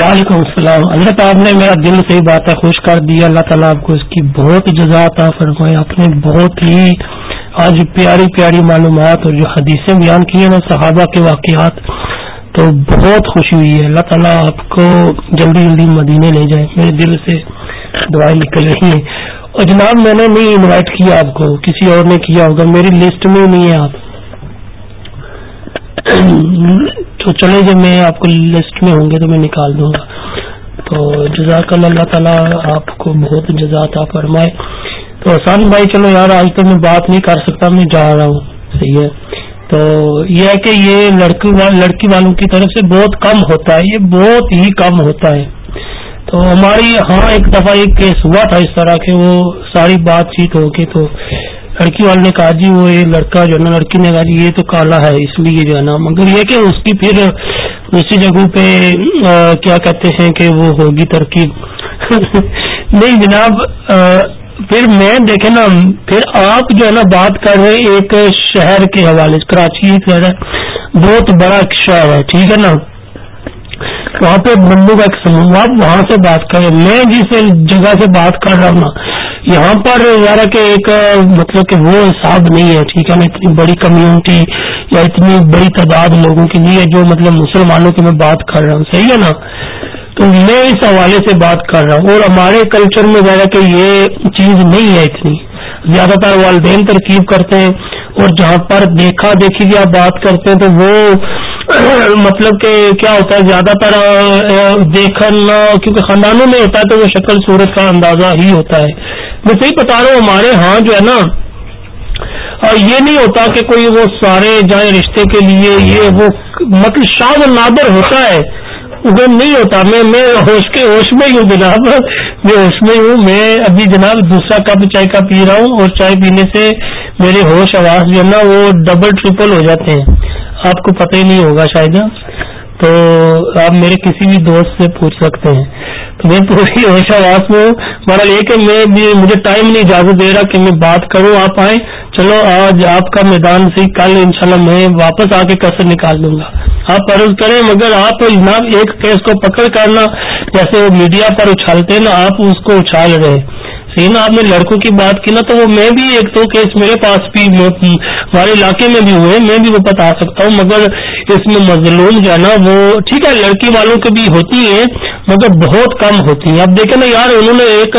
وعلیکم السلام۔ اللہ تعالیٰ نے میرا دل سے بات ہے خوش کر دیا اللہ تعالیٰ آپ کو اس کی بہت جزاتا فرمائے۔ آپ نے بہت ہی آج پیاری پیاری معلومات اور جو حدیثیں بیان کی ہیں نا صحابہ کے واقعات، تو بہت خوشی ہوئی ہے۔ اللہ تعالیٰ آپ کو جلدی جلدی مدینے لے جائے۔ میرے دل سے دعائیں نکل رہی ہیں۔ اور جناب، میں نے نہیں انوائٹ کیا آپ کو، کسی اور نے کیا ہوگا۔ میری لسٹ میں نہیں ہے آپ۔ تو چلے جب جی، میں آپ کو لسٹ میں ہوں گے تو میں نکال دوں گا۔ تو جزاک اللہ تعالیٰ آپ کو بہت جزاک فرمائے۔ تو آسان بھائی، چلو یار، آج تو میں بات نہیں کر سکتا، میں جا رہا ہوں۔ صحیح ہے۔ تو یہ ہے کہ یہ لڑکی لڑکی والوں کی طرف سے بہت کم ہوتا ہے، یہ بہت ہی کم ہوتا ہے۔ تو ہماری ہاں ایک دفعہ ایک کیس ہوا تھا اس طرح کہ وہ ساری بات چیت ہو کے تو لڑکی والے نے کہا جی وہ یہ لڑکا جو ہے نا، لڑکی نے کہا جی یہ تو کالا ہے، اس لیے جو ہے نا۔ مگر یہ کہ اس کی پھر دوسری جگہوں پہ کیا کہتے ہیں کہ وہ ہوگی ترکیب۔ نہیں جناب پھر میں دیکھے نا، پھر آپ جو ہے نا بات کر رہے ایک شہر کے حوالے سے، کراچی ایک بہت بڑا شہر ہے، ٹھیک ہے نا۔ وہاں پہ بندو کا ایک سموہ، آپ وہاں سے بات کر رہے میں جس جگہ سے بات کر رہا ہوں نا یہاں پر یار کہ ایک مطلب کہ وہ حساب نہیں ہے، ٹھیک ہے نا اتنی بڑی کمیونٹی یا اتنی بڑی تعداد لوگوں کے لیے جو مطلب مسلمانوں کی میں بات کر رہا ہوں، صحیح ہے نا؟ تو میں اس حوالے سے بات کر رہا ہوں، اور ہمارے کلچر میں ذرا کہ یہ چیز نہیں ہے اتنی۔ زیادہ تر والدین ترکیب کرتے ہیں، اور جہاں پر دیکھا دیکھی بھی آپ بات کرتے ہیں، تو وہ مطلب کہ کیا ہوتا ہے، زیادہ تر دیکھنا، کیونکہ خاندانوں میں ہوتا ہے تو وہ شکل صورت کا اندازہ ہی ہوتا ہے۔ میں صحیح بتا رہا ہوں، ہمارے ہاں جو ہے نا یہ نہیں ہوتا کہ کوئی وہ سارے جائیں رشتے کے لیے، یہ وہ مطلب شاد و نادر ہوتا ہے۔ وہ نہیں ہوتا۔ میں میں ہوش کے ہوش میں ہی ہوں جناب۔ میں ہوش میں ہوں۔ میں ابھی جناب دوسرا کپ چائے کا پی رہا ہوں اور چائے پینے سے میرے ہوش، آواز جو ہے نا، وہ ڈبل، ٹریپل ہو جاتے ہیں۔ آپ کو پتہ ہی نہیں ہوگا شاید۔ تو آپ میرے کسی بھی دوست سے پوچھ سکتے ہیں۔ میں پوری ہوش آواز میں ہوں۔ بہرحال یہ کہ میں مجھے ٹائم نہیں، اجازت دے رہا کہ میں بات کروں، آپ آئیں۔ چلو، آج آپ کا میدان سے کل انشاءاللہ میں واپس آ کے کثر نکال دوں گا۔ آپ عرض کریں، مگر آپ جناب ایک کیس کو پکڑ کرنا، جیسے وہ میڈیا پر اچھالتے ہیں نا آپ اس کو اچھال رہے۔ نا آپ نے لڑکوں کی بات کی نا، تو وہ میں بھی ایک دو کیس میرے پاس بھی ہمارے علاقے میں بھی ہوئے، میں بھی وہ بتا سکتا ہوں، مگر اس میں مظلوم جو ہے نا، وہ ٹھیک ہے، لڑکی والوں کے بھی ہوتی ہیں، مگر بہت کم ہوتی ہیں۔ اب دیکھیں نا یار، انہوں نے ایک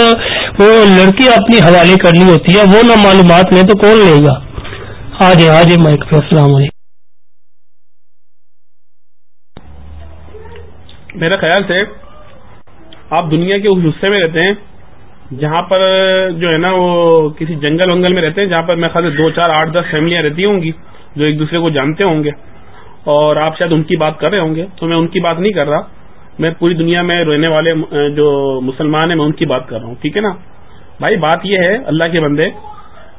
وہ لڑکی اپنی حوالے کرنی ہوتی ہے، وہ نہ معلومات لیں تو کون لے گا؟ آ جائے آ جائے مائک پہ، السلام علیکم۔ میرا خیال سے آپ دنیا کے اس حصے میں رہتے ہیں جہاں پر جو ہے نا وہ کسی جنگل ونگل میں رہتے ہیں، جہاں پر میں خاص دو چار آٹھ دس فیملیاں رہتی ہوں گی، جو ایک دوسرے کو جانتے ہوں گے۔ اور آپ شاید ان کی بات کر رہے ہوں گے، تو میں ان کی بات نہیں کر رہا۔ میں پوری دنیا میں رہنے والے، جو مسلمان ہیں، میں ان کی بات کر رہا ہوں، ٹھیک ہے نا؟ بھائی، بات یہ ہے، اللہ کے بندے،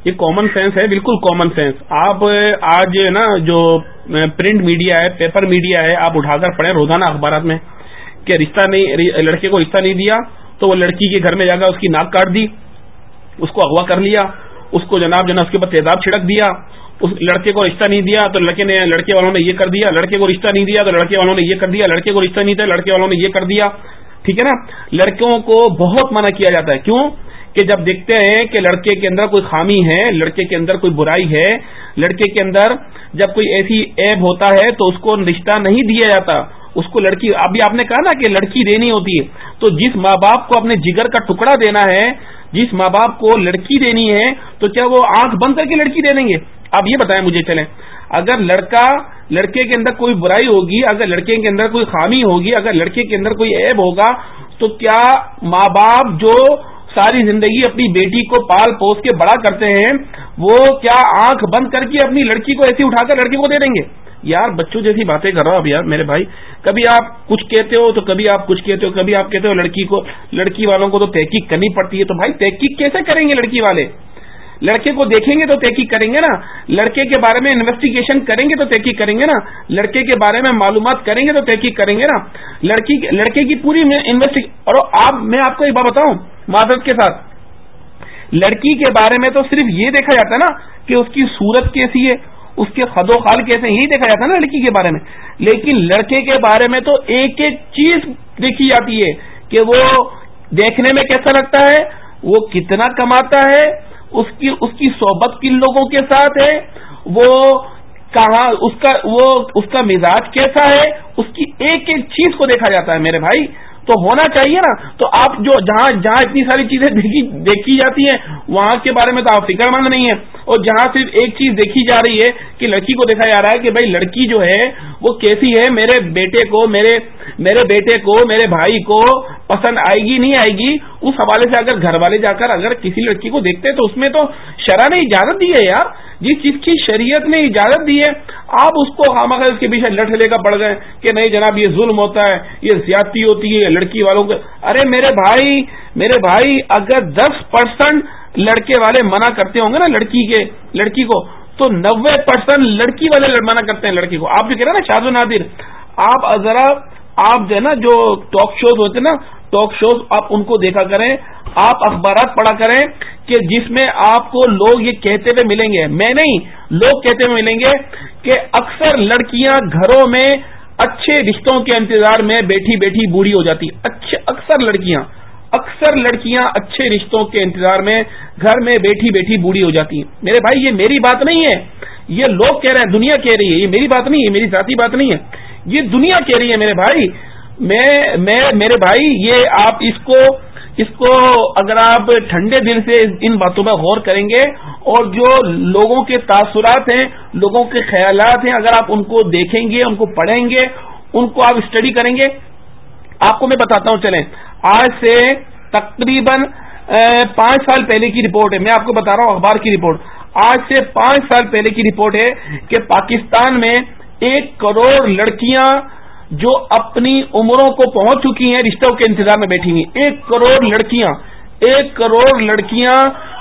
یہ کامن سینس ہے، بالکل کامن سینس آپ آج نا، جو پرنٹ میڈیا ہے پیپر میڈیا ہے، آپ اٹھا کر پڑھیں روزانہ اخبارات میں کہ رشتہ نہیں، لڑکے کو رشتہ نہیں دیا تو وہ لڑکی کے گھر میں جا کر اس کی ناک کاٹ دی، اس کو اغوا کر لیا، اس کو جناب جناب اس کے اوپر تیزاب چھڑک دیا۔ اس لڑکے کو رشتہ نہیں دیا تو لڑکے نے، لڑکے والوں نے یہ کر دیا، لڑکے کو رشتہ نہیں دیا تو لڑکے والوں نے یہ کر دیا، لڑکے کو رشتہ نہیں دیا لڑکے والوں نے یہ کر دیا۔ ٹھیک ہے نا؟ لڑکیوں کو بہت منع کیا جاتا ہے۔ کیوں؟ کہ جب دیکھتے ہیں کہ لڑکے کے اندر کوئی خامی ہے، لڑکے کے اندر کوئی برائی ہے، لڑکے کے اندر جب کوئی ایسی ایب ہوتا ہے تو اس کو رشتہ نہیں دیا جاتا۔ اس کو لڑکی ابھی آپ نے کہا نا کہ لڑکی دینی ہوتی ہے۔ تو جس ماں باپ کو اپنے جگر کا ٹکڑا دینا ہے، جس ماں باپ کو لڑکی دینی ہے، تو کیا وہ آنکھ بند کر کے لڑکی دے دیں گے؟ اب یہ بتائیں مجھے چلیں۔ اگر لڑکا لڑکے کے اندر کوئی برائی ہوگی، اگر لڑکے کے اندر کوئی خامی ہوگی، اگر لڑکے کے اندر کوئی عیب ہوگا، تو کیا ماں باپ جو ساری زندگی اپنی بیٹی کو پال پوس کے بڑا کرتے ہیں، وہ کیا آنکھ بند کر کے اپنی لڑکی کو ایسی اٹھا کر لڑکی کو دے دیں گے؟ یار بچوں جیسی باتیں کر رہا ہوں اب یار، میرے بھائی۔ کبھی آپ کچھ کہتے ہو تو کبھی آپ کچھ کہتے ہو، کبھی آپ کہتے ہو لڑکی کو، لڑکی والوں کو تو تحقیق کرنی پڑتی ہے۔ تو بھائی، تحقیق کیسے کریں گے لڑکی والے؟ لڑکے کو دیکھیں گے تو تحقیق کریں گے نا۔ لڑکے کے بارے میں انویسٹیگیشن کریں گے تو تحقیق کریں گے نا۔ لڑکے کے بارے میں معلومات کریں گے تو تحقیق کریں گے نا۔ لڑکی لڑکے کی پوری انویسٹی اور آپ میں آپ کو ایک بات بتاؤں معذرت کے ساتھ۔ لڑکی کے بارے میں تو صرف یہ دیکھا جاتا ہے نا کہ اس کی صورت کیسی ہے۔ اس کے خد و خال کیسے یہی دیکھا جاتا ہے نا لڑکی کے بارے میں۔ لیکن لڑکے کے بارے میں تو ایک ایک چیز دیکھی جاتی ہے کہ وہ دیکھنے میں کیسا لگتا ہے، وہ کتنا کماتا ہے، اس کی اس کی صحبت کن لوگوں کے ساتھ ہے، وہ کہاں، اس کا، وہ، اس کا مزاج کیسا ہے، اس کی ایک ایک چیز کو دیکھا جاتا ہے میرے بھائی۔ تو ہونا چاہیے نا۔ تو آپ جو جہاں جہاں اتنی ساری چیزیں دیکھی دیکھی جاتی ہیں، وہاں کے بارے میں تو آپ فکر مند نہیں ہے اور جہاں صرف ایک چیز دیکھی جا رہی ہے کہ لڑکی کو دیکھا جا رہا ہے کہ بھائی لڑکی جو ہے وہ کیسی ہے؟ میرے بیٹے کو، میرے میرے بیٹے کو، میرے بھائی کو پسند آئے گی، نہیں آئے گی؟ اس حوالے سے اگر گھر والے جا کر اگر کسی لڑکی کو دیکھتے تو اس میں تو شرح نے اجازت دی ہے یار۔ جس چیز کی شریعت نے اجازت دی ہے، آپ اس کو خام اس کے پیچھے لٹ لے کر پڑ گئے کہ نہیں جناب، یہ ظلم ہوتا ہے، یہ زیادتی ہوتی ہے لڑکی والوں کو۔ ارے میرے بھائی میرے بھائی، اگر دس پرسینٹ لڑکے والے منع کرتے ہوں گے نا لڑکی کے، لڑکی کو تو نوے پرسینٹ لڑکی والے منع کرتے ہیں لڑکی کو۔ آپ جو کہہ رہے ہیں نا شاز نادر آپ ذرا آپ جو ہے نا جو ٹاک شوز ہوتے ہیں نا ٹاک شوز آپ ان کو دیکھا کریں، آپ اخبارات پڑھا کریں کہ جس میں آپ کو لوگ یہ کہتے ہوئے ملیں گے۔ میں نہیں، لوگ کہتے ہوئے ملیں گے کہ اکثر لڑکیاں گھروں میں اچھے رشتوں کے انتظار میں بیٹھی بیٹھی بوڑھی ہو جاتی۔ اچھے، اکثر لڑکیاں۔ اکثر لڑکیاں اچھے رشتوں کے انتظار میں گھر میں بیٹھی بیٹھی بوڑھی ہو جاتی ہیں۔ میرے بھائی، یہ میری بات نہیں ہے۔ یہ لوگ کہہ رہے ہیں، دنیا کہہ رہی ہے۔ یہ میری بات نہیں ہے میری ذاتی بات نہیں ہے۔ یہ دنیا کہہ رہی ہے میرے بھائی۔ میں میرے بھائی، یہ آپ اس کو اس کو اگر آپ ٹھنڈے دل سے ان باتوں پر غور کریں گے اور جو لوگوں کے تاثرات ہیں، لوگوں کے خیالات ہیں، اگر آپ ان کو دیکھیں گے، ان کو پڑھیں گے، ان کو آپ اسٹڈی کریں گے، آپ کو میں بتاتا ہوں، چلیں۔ آج سے تقریباً پانچ سال پہلے کی رپورٹ ہے۔ میں آپ کو بتا رہا ہوں اخبار کی رپورٹ۔ آج سے پانچ سال پہلے کی رپورٹ ہے کہ پاکستان میں ایک کروڑ لڑکیاں جو اپنی عمروں کو پہنچ چکی ہیں، رشتوں کے انتظار میں بیٹھی ہوئی ایک کروڑ لڑکیاں، ایک کروڑ لڑکیاں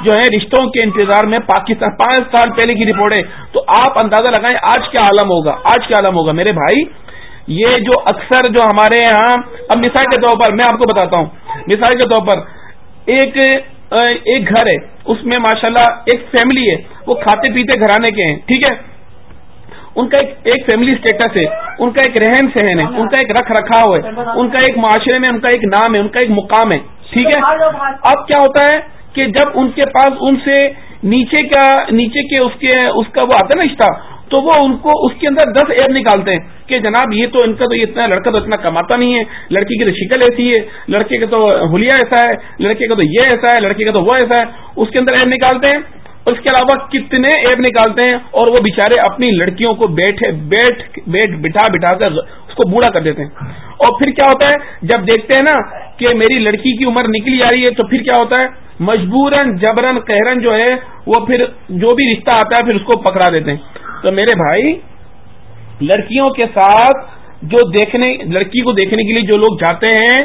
جو ہیں، رشتوں کے انتظار میں پاکستان، پانچ سال پہلے کی رپورٹ ہے۔ تو آپ اندازہ لگائیں، آج کیا عالم ہوگا؟ آج کیا عالم ہوگا؟ میرے بھائی یہ جو اکثر جو ہمارے یہاں اب مثال کے طور پر میں آپ کو بتاتا ہوں۔ مثال کے طور پر ایک ایک گھر ہے، اس میں ماشاءاللہ ایک فیملی ہے، وہ کھاتے پیتے گھرانے کے ہیں، ٹھیک ہے؟ ان کا ایک ایک فیملی اسٹیٹس ہے، ان کا ایک رہن سہن ہے، ان کا ایک رکھ رکھاؤ ہے، ان کا ایک معاشرے میں، ان کا ایک نام ہے، ان کا ایک مقام ہے، ٹھیک ہے؟ اب کیا ہوتا ہے کہ جب ان کے پاس ان سے نیچے کا، نیچے کے اس کے، اس کا وہ آتا ہے نا رشتہ تو وہ ان کو اس کے اندر دس ایپ نکالتے ہیں کہ جناب یہ تو ان کا تو اتنا لڑکا تو اتنا کماتا نہیں ہے، لڑکی کی تو شکل ایسی ہے، لڑکے کا تو ہولیا ایسا ہے، لڑکے کا تو یہ ایسا ہے، لڑکے کا تو وہ ایسا ہے۔ اس کے اندر ایپ نکالتے ہیں، اس کے علاوہ کتنے ایپ نکالتے ہیں اور وہ بےچارے اپنی لڑکیوں کو بیٹھے، بیٹھ بیٹھ بٹھا بٹھا کر اس کو بوڑھا کر دیتے ہیں۔ اور پھر کیا ہوتا ہے، جب دیکھتے ہیں نا کہ میری لڑکی کی عمر نکلی آ رہی ہے تو پھر کیا ہوتا ہے مجبورن جبرن قہرن جو ہے، وہ پھر جو بھی رشتہ آتا ہے پھر اس کو پکڑا دیتے ہیں۔ تو میرے بھائی، لڑکیوں کے ساتھ جو دیکھنے، لڑکی کو دیکھنے کے لیے جو لوگ جاتے ہیں،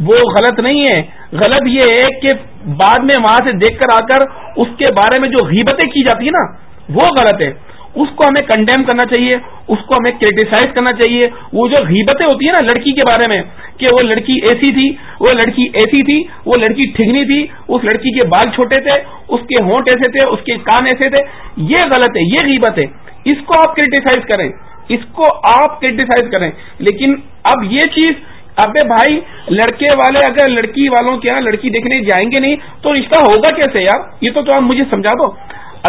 وہ غلط نہیں ہے۔ غلط یہ ہے کہ بعد میں وہاں سے دیکھ کر آ کر اس کے بارے میں جو غیبتیں کی جاتی ہیں نا، وہ غلط ہے۔ اس کو ہمیں کنڈیم کرنا چاہیے، اس کو ہمیں کریٹیسائز کرنا چاہیے۔ وہ جو غیبتیں ہوتی ہیں نا لڑکی کے بارے میں، کہ وہ لڑکی ایسی تھی، وہ لڑکی ایسی تھی، وہ لڑکی ٹھگنی تھی، اس لڑکی کے بال چھوٹے تھے، اس کے ہونٹ ایسے تھے، اس کے کان ایسے تھے، یہ غلط ہے، یہ غیبت ہے۔ اس کو آپ کریٹیسائز کریں۔ اس کو آپ کریٹیسائز کریں۔ لیکن اب یہ چیز ابے بھائی، لڑکے والے، اگر لڑکی والوں کے یہاں لڑکی دیکھنے جائیں گے نہیں، تو رشتہ ہوگا کیسے یار؟ یہ تو آپ مجھے سمجھا دو۔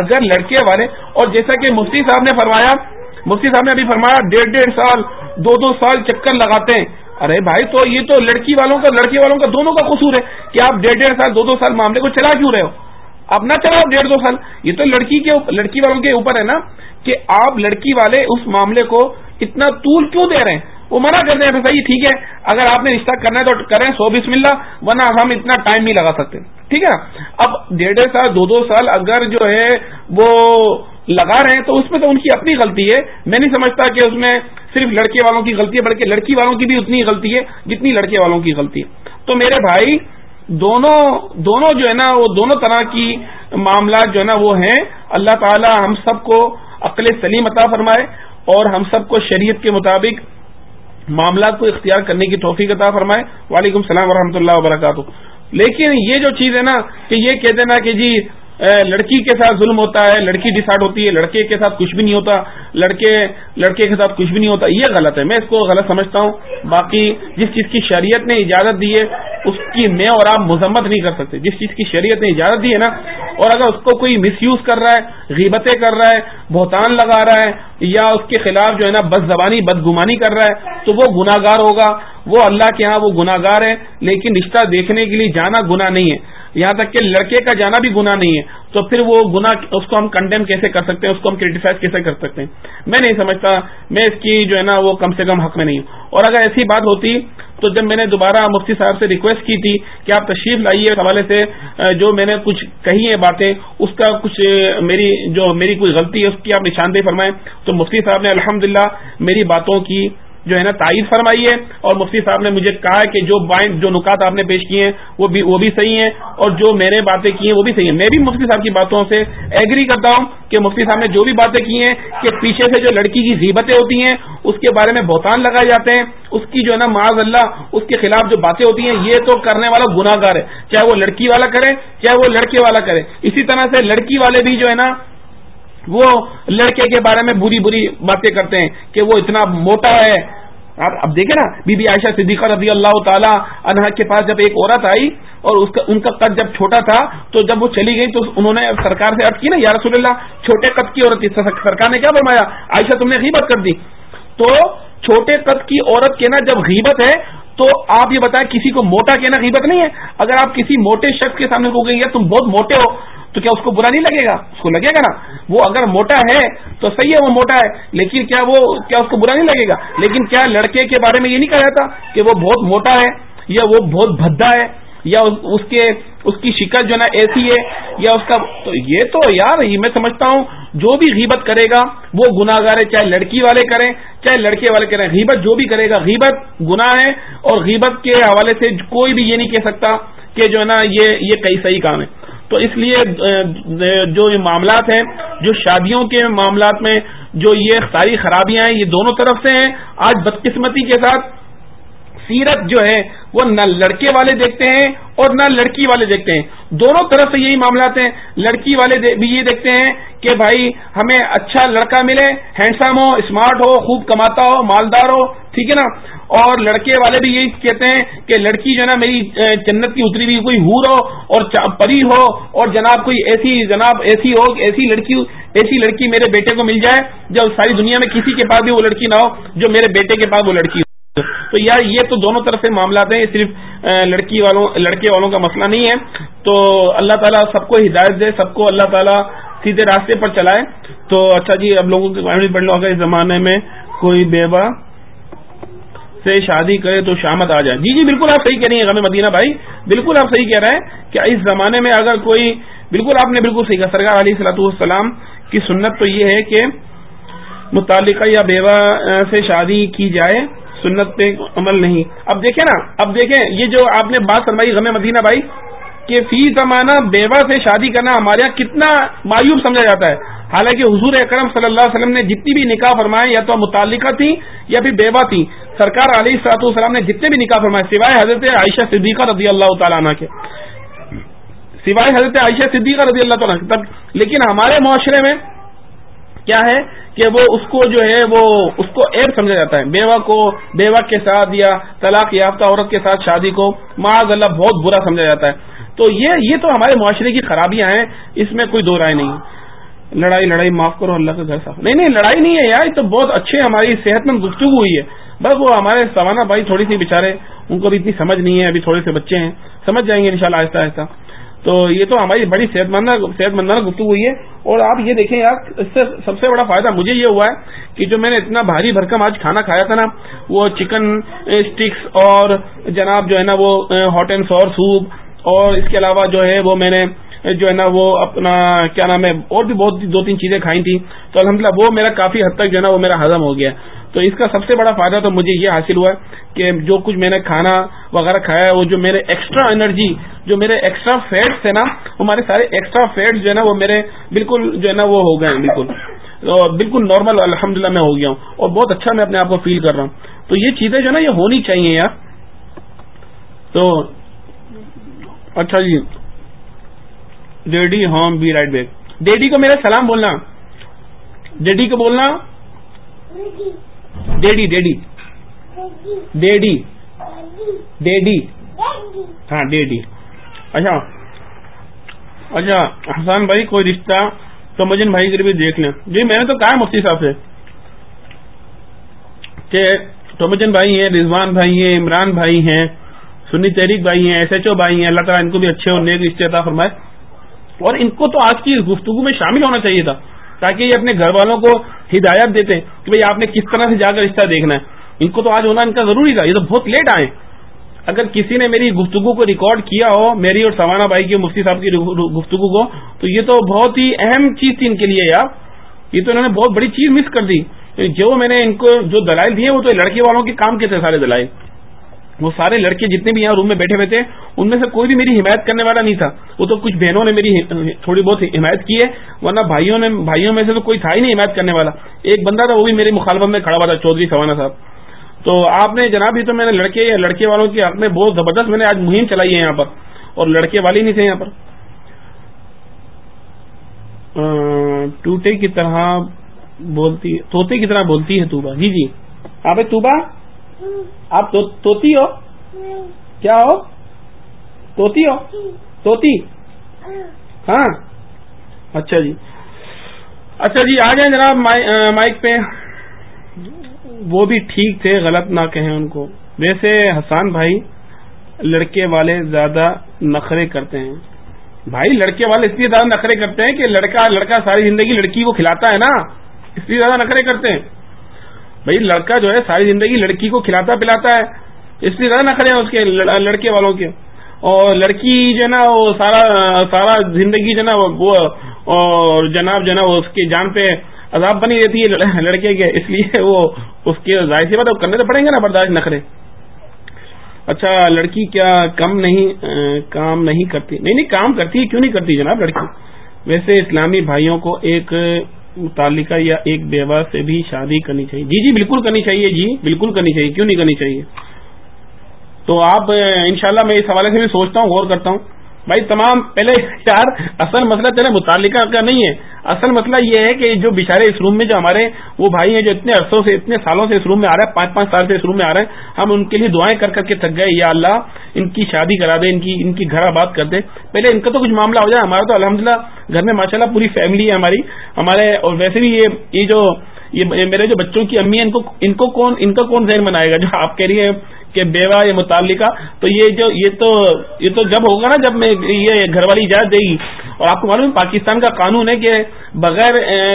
اگر لڑکے والے، اور جیسا کہ مفتی صاحب نے فرمایا، مفتی صاحب نے ابھی فرمایا، ڈیڑھ ڈیڑھ سال، دو دو سال چکر لگاتے ہیں۔ ارے بھائی، تو یہ تو لڑکی والوں کا، لڑکے والوں کا دونوں کا قصور ہے کہ آپ ڈیڑھ ڈیڑھ سال، دو دو سال معاملے کو چلا کیوں رہے ہو؟ اب نہ چلاؤ ڈیڑھ دو سال۔ یہ تو لڑکی کے، لڑکی والوں کے اوپر ہے نا۔ کہ آپ لڑکی والے اس معاملے کو اتنا طول کیوں دے رہے ہیں؟ وہ منع کر دیں صحیح ٹھیک ہے، اگر آپ نے رشتہ کرنا ہے تو کریں، سو بسم اللہ، ورنہ ہم اتنا ٹائم نہیں لگا سکتے۔ ٹھیک ہے؟ اب ڈیڑھ ڈیڑھ سال، دو دو سال اگر جو ہے وہ لگا رہے ہیں تو اس میں تو ان کی اپنی غلطی ہے۔ میں نہیں سمجھتا کہ اس میں صرف لڑکے والوں کی غلطی ہے، بلکہ لڑکی والوں کی بھی اتنی غلطی ہے جتنی لڑکے والوں کی غلطی ہے۔ تو میرے بھائی، دونوں دونوں جو ہے نا، وہ دونوں طرح کی معاملات جو ہے نا وہ ہیں۔ اللہ تعالی ہم سب کو عقل سلیم عطا فرمائے اور ہم سب کو شریعت کے مطابق معاملات کو اختیار کرنے کی توفیق عطا فرمائے۔ وعلیکم السلام ورحمۃ اللہ وبرکاتہ۔ لیکن یہ جو چیز ہے نا کہ یہ کہہ دینا کہ جی لڑکی کے ساتھ ظلم ہوتا ہے، لڑکی ڈسائڈ ہوتی ہے، لڑکے کے ساتھ کچھ بھی نہیں ہوتا، لڑکے لڑکے کے ساتھ کچھ بھی نہیں ہوتا، یہ غلط ہے۔ میں اس کو غلط سمجھتا ہوں۔ باقی جس چیز کی شریعت نے اجازت دی ہے، اس کی میں اور آپ مذمت نہیں کر سکتے۔ جس چیز کی شریعت نے اجازت دی ہے نا، اور اگر اس کو کوئی مس یوز کر رہا ہے، غیبتیں کر رہا ہے، بہتان لگا رہا ہے، یا اس کے خلاف جو ہے نا بد زبانی بد گمانی کر رہا ہے، تو وہ گناگار ہوگا۔ وہ اللہ کے ہاں وہ گناگار ہے، لیکن رشتہ دیکھنے کے لیے جانا گنا نہیں ہے۔ یہاں تک کہ لڑکے کا جانا بھی گنا نہیں ہے۔ تو پھر وہ گنا اس کو ہم کنڈیم کیسے کر سکتے ہیں؟ اس کو ہم کریٹیسائز کیسے کر سکتے ہیں؟ میں نہیں سمجھتا۔ میں اس کی جو ہے نا وہ کم سے کم حق میں نہیں ہوں۔ اور اگر ایسی بات ہوتی تو جب میں نے دوبارہ مفتی صاحب سے ریکویسٹ کی تھی کہ آپ تشریف لائیے اس حوالے سے جو میں نے کچھ کہی ہیں باتیں، اس کا کچھ میری جو میری کوئی غلطی ہے، اس کی آپ نشاندہی فرمائیں۔ تو مفتی صاحب نے الحمد میری باتوں کی جو ہے نا تائید فرمائی ہے اور مفتی صاحب نے مجھے کہا کہ جو جو نکات آپ نے پیش کیے ہیں، وہ بھی وہ بھی صحیح ہیں اور جو میں نے باتیں کی ہیں، وہ بھی صحیح ہیں۔ میں بھی مفتی صاحب کی باتوں سے ایگری کرتا ہوں کہ مفتی صاحب نے جو بھی باتیں کی ہیں کہ پیچھے سے جو لڑکی کی زیبتیں ہوتی ہیں، اس کے بارے میں بہتان لگائے جاتے ہیں۔ اس کی جو ہے نا معاذ اللہ، اس کے خلاف جو باتیں ہوتی ہیں، یہ تو کرنے والا گناگار ہے۔ چاہے وہ لڑکی والا کرے، چاہے وہ لڑکے والا کرے۔ اسی طرح سے لڑکی والے بھی جو ہے نا وہ لڑکے کے بارے میں بری بری باتیں کرتے ہیں کہ وہ اتنا موٹا ہے۔ آپ اب دیکھیں نا، بی بی عائشہ صدیقہ رضی اللہ تعالی عنہ کے پاس جب ایک عورت آئی اور اس کا ان کا قد جب چھوٹا تھا، تو جب وہ چلی گئی تو انہوں نے سرکار سے ارد کی نا، یا رسول اللہ، چھوٹے قد کی عورت سرکار نے کیا فرمایا؟ عائشہ، تم نے غیبت کر دی۔ تو چھوٹے قد کی عورت کے نا جب غیبت ہے، تو آپ یہ بتائیں، کسی کو موٹا کہنا غیبت نہیں ہے۔ اگر آپ کسی موٹے شخص کے سامنے کو گئی یا تم بہت موٹے ہو تو کیا اس کو برا نہیں لگے گا؟ اس کو لگے گا نا؟ وہ اگر موٹا ہے تو صحیح ہے، وہ موٹا ہے، لیکن کیا وہ، کیا اس کو برا نہیں لگے گا؟ لیکن کیا لڑکے کے بارے میں یہ نہیں کہا جاتا کہ وہ بہت موٹا ہے یا وہ بہت بھدا ہے یا اس کے، اس کی شکل جو ہے نا ایسی ہے یا اس کا، تو یہ تو یار میں سمجھتا ہوں، جو بھی غیبت کرے گا، وہ گناگار ہے، چاہے لڑکی والے کریں، چاہے لڑکے والے کریں، غیبت جو بھی کرے گا، غیبت گناہ ہے اور غیبت کے حوالے سے کوئی بھی یہ نہیں کہہ سکتا کہ جو ہے نا یہ یہ کئی صحیح کام ہے۔ تو اس لیے جو یہ معاملات ہیں، جو شادیوں کے معاملات میں جو یہ ساری خرابیاں ہیں، یہ دونوں طرف سے ہیں۔ آج بدقسمتی کے ساتھ سیرت جو ہے وہ نہ لڑکے والے دیکھتے ہیں اور نہ لڑکی والے دیکھتے ہیں۔ دونوں طرف سے یہی معاملات ہیں۔ لڑکی والے بھی یہ دیکھتے ہیں کہ بھائی ہمیں اچھا لڑکا ملے ہینڈسم ہو اسمارٹ ہو، خوب کماتا ہو، مالدار ہو، ٹھیک ہے نا؟ اور لڑکے والے بھی یہی کہتے ہیں کہ لڑکی جو ہے نا میری جنت کی اتری ہوئی کوئی ہور ہو اور پری ہو اور جناب کوئی ایسی جناب ایسی ہو، ایسی لڑکی ایسی لڑکی میرے بیٹے کو مل جائے، جب ساری دنیا میں کسی کے پاس بھی وہ لڑکی نہ ہو، جو میرے بیٹے کے پاس وہ لڑکی ہو۔ تو یار یہ تو دونوں طرف سے معاملات ہیں، یہ صرف لڑکی والوں، لڑکے والوں کا مسئلہ نہیں ہے۔ تو اللہ تعالیٰ سب کو ہدایت دے، سب کو اللہ تعالیٰ سیدھے راستے پر چلائے۔ تو اچھا جی اب لوگوں کے پڑھ لو۔ اگر اس زمانے میں کوئی بیوہ سے شادی کرے تو شامت آ جائے۔ جی جی بالکل آپ صحیح کہہ رہی ہیں، غم مدینہ بھائی۔ بالکل آپ صحیح کہہ رہے ہیں کہ اس زمانے میں اگر کوئی، بالکل آپ نے بالکل صحیح کہا، سرکار علیہ صلاح والسلام کی سنت تو یہ ہے کہ متعلقہ یا بیوہ سے شادی کی جائے۔ سنت پہ عمل نہیں۔ اب دیکھیں نا، اب دیکھیں، یہ جو آپ نے بات فرمائی غم مدینہ بھائی، کہ فی زمانہ بیوہ سے شادی کرنا ہمارے یہاں کتنا مایوب سمجھا جاتا ہے۔ حالانکہ حضور اکرم صلی اللہ علیہ وسلم نے جتنی بھی نکاح فرمائے، یا تو متعلقہ تھی یا پھر بیوہ تھی، سرکار علیہ سلاط والسلام نے جتنے بھی نکاح فرمائے، سوائے حضرت عائشہ صدیقہ رضی اللہ تعالیٰ عنہ کے۔ سوائے حضرت عائشہ صدیقہ رضی اللہ تعالیٰ تب، لیکن ہمارے معاشرے میں کیا ہے کہ وہ اس کو جو ہے وہ اس کو ایپ سمجھا جاتا ہے۔ بیوہ کو بیوہ کے ساتھ یا طلاق یافتہ عورت کے ساتھ شادی کو معاذ اللہ بہت برا سمجھا جاتا ہے۔ تو یہ یہ تو ہمارے معاشرے کی خرابیاں ہیں، اس میں کوئی دو رائے نہیں۔ لڑائی لڑائی معاف کرو، اللہ کا گھر صاف۔ نہیں نہیں، لڑائی نہیں ہے یار تو بہت اچھے ہماری صحت مند گفتگو ہوئی ہے۔ بس وہ ہمارے سوانا بھائی تھوڑی سی بےچارے ان کو بھی اتنی سمجھ نہیں ہے، ابھی تھوڑے سے بچے ہیں۔ سمجھ جائیں گے ان آہستہ آہستہ۔ تو یہ تو ہماری بڑی صحت مند صحت مندانہ گفتگو ہوئی ہے۔ اور آپ یہ دیکھیں یار، اس سے سب سے بڑا فائدہ مجھے یہ ہوا ہے کہ جو میں نے اتنا بھاری بھرکم آج کھانا کھایا تھا نا، وہ چکن اسٹکس اور جناب جو ہے نا وہ ہاٹ اینڈ سور سوپ اور اس کے علاوہ جو ہے وہ میں نے جو ہے نا وہ اپنا کیا نام ہے، اور بھی بہت دو تین چیزیں کھائی تھیں۔ تو الحمدللہ وہ میرا کافی حد تک جو ہے نا وہ میرا ہضم ہو گیا۔ تو اس کا سب سے بڑا فائدہ تو مجھے یہ حاصل ہوا کہ جو کچھ میں نے کھانا وغیرہ کھایا ہے، وہ جو میرے ایکسٹرا انرجی جو میرے ایکسٹرا فیٹس ہیں نا ہمارے سارے ایکسٹرا فیٹس جو ہے نا، وہ میرے بالکل جو ہے نا، وہ ہو گئے ہیں، بالکل۔ بالکل نارمل الحمد میں ہو گیا ہوں۔ اور بہت اچھا میں اپنے آپ کو فیل کر رہا ہوں۔ تو یہ چیزیں جو ہے نا، یہ ہونی چاہیے یار۔ تو اچھا جی۔ Daddy home be right back daddy کو میرا سلام بولنا۔ ڈیڈی کو بولنا۔ ڈیڈی ڈیڈی ڈیڈی ڈیڈی ہاں ڈیڈی اچھا اچھا حسان بھائی کوئی رشتہ تو مجن بھائی کے بھی دیکھ لیں جی میں نے تو کہا مفتی صاحب سے کہ ٹومجن بھائی ہیں رضوان بھائی ہیں عمران بھائی ہیں سنی تحریک بھائی ہیں ایس ایچ او بھائی ہیں اللہ تعالیٰ ان کو بھی اچھے اور نیک رشتے عطا فرمائے اور ان کو تو آج کی گفتگو میں شامل ہونا چاہیے تھا تاکہ یہ اپنے گھر والوں کو ہدایت دیتے کہ بھائی آپ نے کس طرح سے جا کر رشتہ دیکھنا ہے۔ ان کو تو آج ہونا ان کا ضروری تھا، یہ تو بہت لیٹ آئے۔ اگر کسی نے میری گفتگو کو ریکارڈ کیا ہو، میری اور سوانا بھائی کی مفتی صاحب کی گفتگو کو، تو یہ تو بہت ہی اہم چیز تھی ان کے لیے یار۔ یہ تو انہوں نے بہت بڑی چیز مس کر دی۔ یعنی جو میں نے ان کو جو دلائل دیے، وہ تو لڑکے والوں کے کام کے تھے سارے دلائل۔ وہ سارے لڑکے جتنے بھی یہاں روم میں بیٹھے ہوئے تھے، ان میں سے کوئی بھی میری حمایت کرنے والا نہیں تھا۔ وہ تو کچھ بہنوں نے میری تھوڑی بہت حمایت کی ہے، ورنہ بھائیوں نے، بھائیوں میں سے تو کوئی تھا ہی نہیں حمایت کرنے والا۔ ایک بندہ تھا، وہ بھی میری مخالفت میں کھڑا ہوا تھا، چودھری سوانا صاحب۔ تو آپ نے جناب ہی تو میں نے لڑکے یا لڑکے والوں کی حق میں بہت زبردست میں نے آج مہم چلائی ہے یہاں پر، اور لڑکے والے نہیں تھے یہاں پر۔ ٹوٹے کی طرح بولتی توتے کی طرح بولتی ہے توبا جی جی۔ آپ توبا آپ توتی ہو؟ کیا ہو؟ توتی ہو؟ توتی؟ ہاں۔ اچھا جی۔ اچھا جی آ جائیں جناب مائک پہ۔ وہ بھی ٹھیک تھے، غلط نہ کہیں ان کو۔ ویسے حسان بھائی لڑکے والے زیادہ نخرے کرتے ہیں۔ بھائی، لڑکے والے اس لیے زیادہ نخرے کرتے ہیں کہ لڑکا لڑکا ساری زندگی لڑکی کو کھلاتا ہے نا۔ اس لیے زیادہ نخرے کرتے ہیں۔ بھائی لڑکا جو ہے ساری زندگی لڑکی کو کھلاتا پلاتا ہے، اس لیے زیادہ نخرے ہیں اس کے لڑکے والوں کے۔ اور لڑکی جو ہے نا، وہ سارا سارا زندگی جو ہے نا، وہ اور جناب جو ہے نا اس کی جان پہ عذاب بنی رہتی ہے لڑکے کے۔ اس لیے وہ اس کے ظاہر سی بات کرنے تو پڑیں گے نا، برداشت نخرے اچھا لڑکی کیا کم نہیں کام نہیں کرتی؟ نہیں نہیں، کام کرتی کیوں نہیں کرتی جناب لڑکی؟ ویسے اسلامی بھائیوں کو ایک متعلقہ یا ایک بیوہ سے بھی شادی کرنی چاہیے۔ جی جی بالکل کرنی چاہیے جی بالکل کرنی چاہیے۔ کیوں نہیں کرنی چاہیے؟ تو آپ، انشاءاللہ میں اس حوالے سے بھی سوچتا ہوں، غور کرتا ہوں۔ بھائی تمام، پہلے یار اصل مسئلہ تیرے متعلقہ کا نہیں ہے۔ اصل مسئلہ یہ ہے کہ جو بےچارے اس روم میں جو ہمارے وہ بھائی ہیں جو اتنے عرصوں سے، اتنے سالوں سے اس روم میں آ رہے ہیں پانچ پانچ سال سے اس روم میں آ رہے ہیں ہم ان کے لیے دعائیں کر کر کے تھک گئے، یا اللہ ان کی شادی کرا دے، ان کی ان کی گھر آباد کر دے۔ پہلے ان کا تو کچھ معاملہ ہو جائے، ہمارا تو الحمدللہ گھر میں ماشاءاللہ پوری فیملی ہے ہماری، ہمارے، اور ویسے بھی یہ جو، یہ میرے جو بچوں کی امی ہیں، ان کو ان کو کون، ان کا کون ذہن بنائے گا جو آپ کہہ رہی ہیں کہ بیوہ یا متعلقہ، تو یہ جو یہ تو یہ تو جب ہوگا نا جب میں یہ گھر والی اجازت دے گی۔ اور آپ کو معلوم پاکستان کا قانون ہے کہ بغیر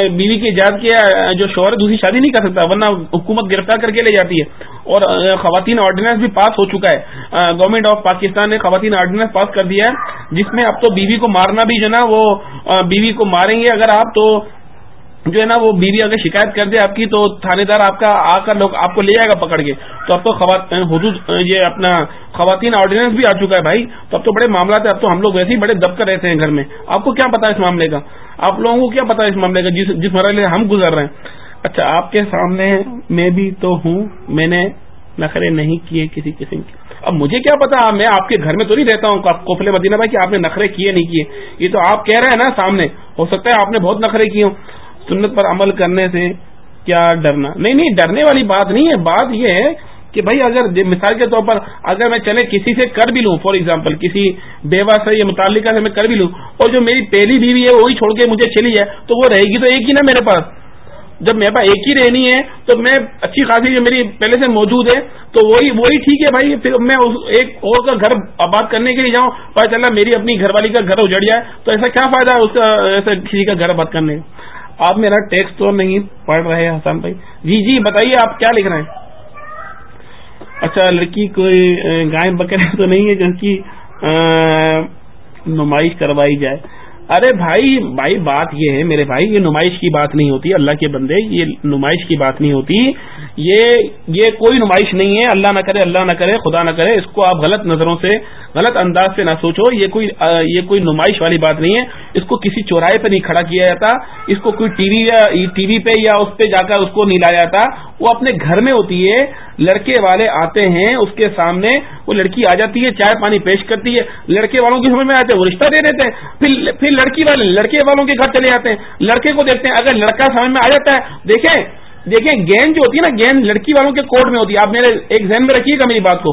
بیوی کی اجازت کے جو شوہر دوسری شادی نہیں کر سکتا، ورنہ حکومت گرفتار کر کے لے جاتی ہے۔ اور خواتین آرڈیننس بھی پاس ہو چکا ہے۔ گورنمنٹ آف پاکستان نے خواتین آرڈیننس پاس کر دیا ہے، جس میں اب تو بیوی کو مارنا بھی جو نا، وہ بیوی کو ماریں گے۔ اگر آپ تو جو ہے نا وہ بیوی اگر شکایت کر دے آپ کی تو تھانے دار آپ کا آ کر لوگ آپ کو لے جائے گا پکڑ کے۔ تو اب تو حدود یہ اپنا خواتین آرڈیننس بھی آ چکا ہے بھائی۔ تو اب تو بڑے معاملات ہیں۔ اب تو ہم لوگ ویسے ہی بڑے دب کر رہتے ہیں گھر میں۔ آپ کو کیا پتا اس معاملے کا؟ آپ لوگوں کو کیا پتا اس معاملے کا؟ جس جس مرحلے ہم گزر رہے ہیں۔ اچھا آپ کے سامنے میں بھی تو ہوں۔ میں نے نخرے نہیں کیے کسی قسم کے۔ اب مجھے کیا پتا؟ میں آپ کے گھر میں تو نہیں رہتا ہوں۔ کوفلے مدینہ بھائی، کہ آپ نے نخرے کیے نہیں کیے۔ یہ تو آپ کہہ رہے ہیں نا سامنے۔ ہو سکتا ہے آپ نے بہت نخرے کیے ہوں۔ سنت پر عمل کرنے سے کیا ڈرنا؟ نہیں نہیں، ڈرنے والی بات نہیں ہے۔ بات یہ ہے کہ بھائی اگر جی، مثال کے طور پر اگر میں چلے کسی سے کر بھی لوں فار ایگزامپل کسی بیوہ سے یا متعلقہ سے میں کر بھی لوں اور جو میری پہلی بیوی ہے، وہی چھوڑ کے مجھے چلی جائے تو وہ رہے گی تو ایک ہی نا میرے پاس؟ جب میرے پاس ایک ہی رہنی ہے، تو میں اچھی خاصی جو میری پہلے سے موجود ہے، تو وہی وہی ٹھیک ہے بھائی۔ پھر میں ایک اور کا گھر آباد کرنے کے لیے جاؤں پتا چلا میری اپنی گھر والی کا گھر اجڑ جائے تو ایسا کیا فائدہ ہے اس کا، ایسا کسی کا گھر آباد کرنے؟ کا آپ میرا ٹیکسٹ تو نہیں پڑھ رہے حسن بھائی۔ جی جی بتائیے آپ کیا لکھ رہے ہیں؟ اچھا لڑکی کوئی گائے بکرے تو نہیں ہے جس کی نمائش کروائی جائے۔ ارے بھائی بھائی، بات یہ ہے، میرے بھائی، یہ نمائش کی بات نہیں ہوتی۔ اللہ کے بندے، یہ نمائش کی بات نہیں ہوتی۔ یہ یہ کوئی نمائش نہیں ہے، اللہ نہ کرے، اللہ نہ کرے، خدا نہ کرے، اس کو آپ غلط نظروں سے، غلط انداز سے نہ سوچو، یہ کوئی یہ کوئی نمائش والی بات نہیں ہے۔ اس کو کسی چوراہے پہ نہیں کھڑا کیا جاتا، اس کو کوئی ٹی وی یا ٹی وی پہ یا اس پہ جا کر اس کو نہیں لایا جاتا۔ وہ اپنے گھر میں ہوتی ہے، لڑکے والے آتے ہیں، اس کے سامنے وہ لڑکی آ جاتی ہے، چائے پانی پیش کرتی ہے، لڑکے والوں کی سمجھ میں آتے ہیں، وہ رشتہ دے دیتے ہیں۔ پھر پھر لڑکی والے، لڑکے والوں کے گھر چلے جاتے ہیں، لڑکے کو دیکھتے ہیں، اگر لڑکا سمجھ میں آ جاتا ہے، دیکھیں دیکھیں، گیند جو ہوتی ہے نا، گیند لڑکی والوں کے کوٹ میں ہوتی ہے۔ آپ میرے ایک ذہن میں رکھیے گا میری بات کو۔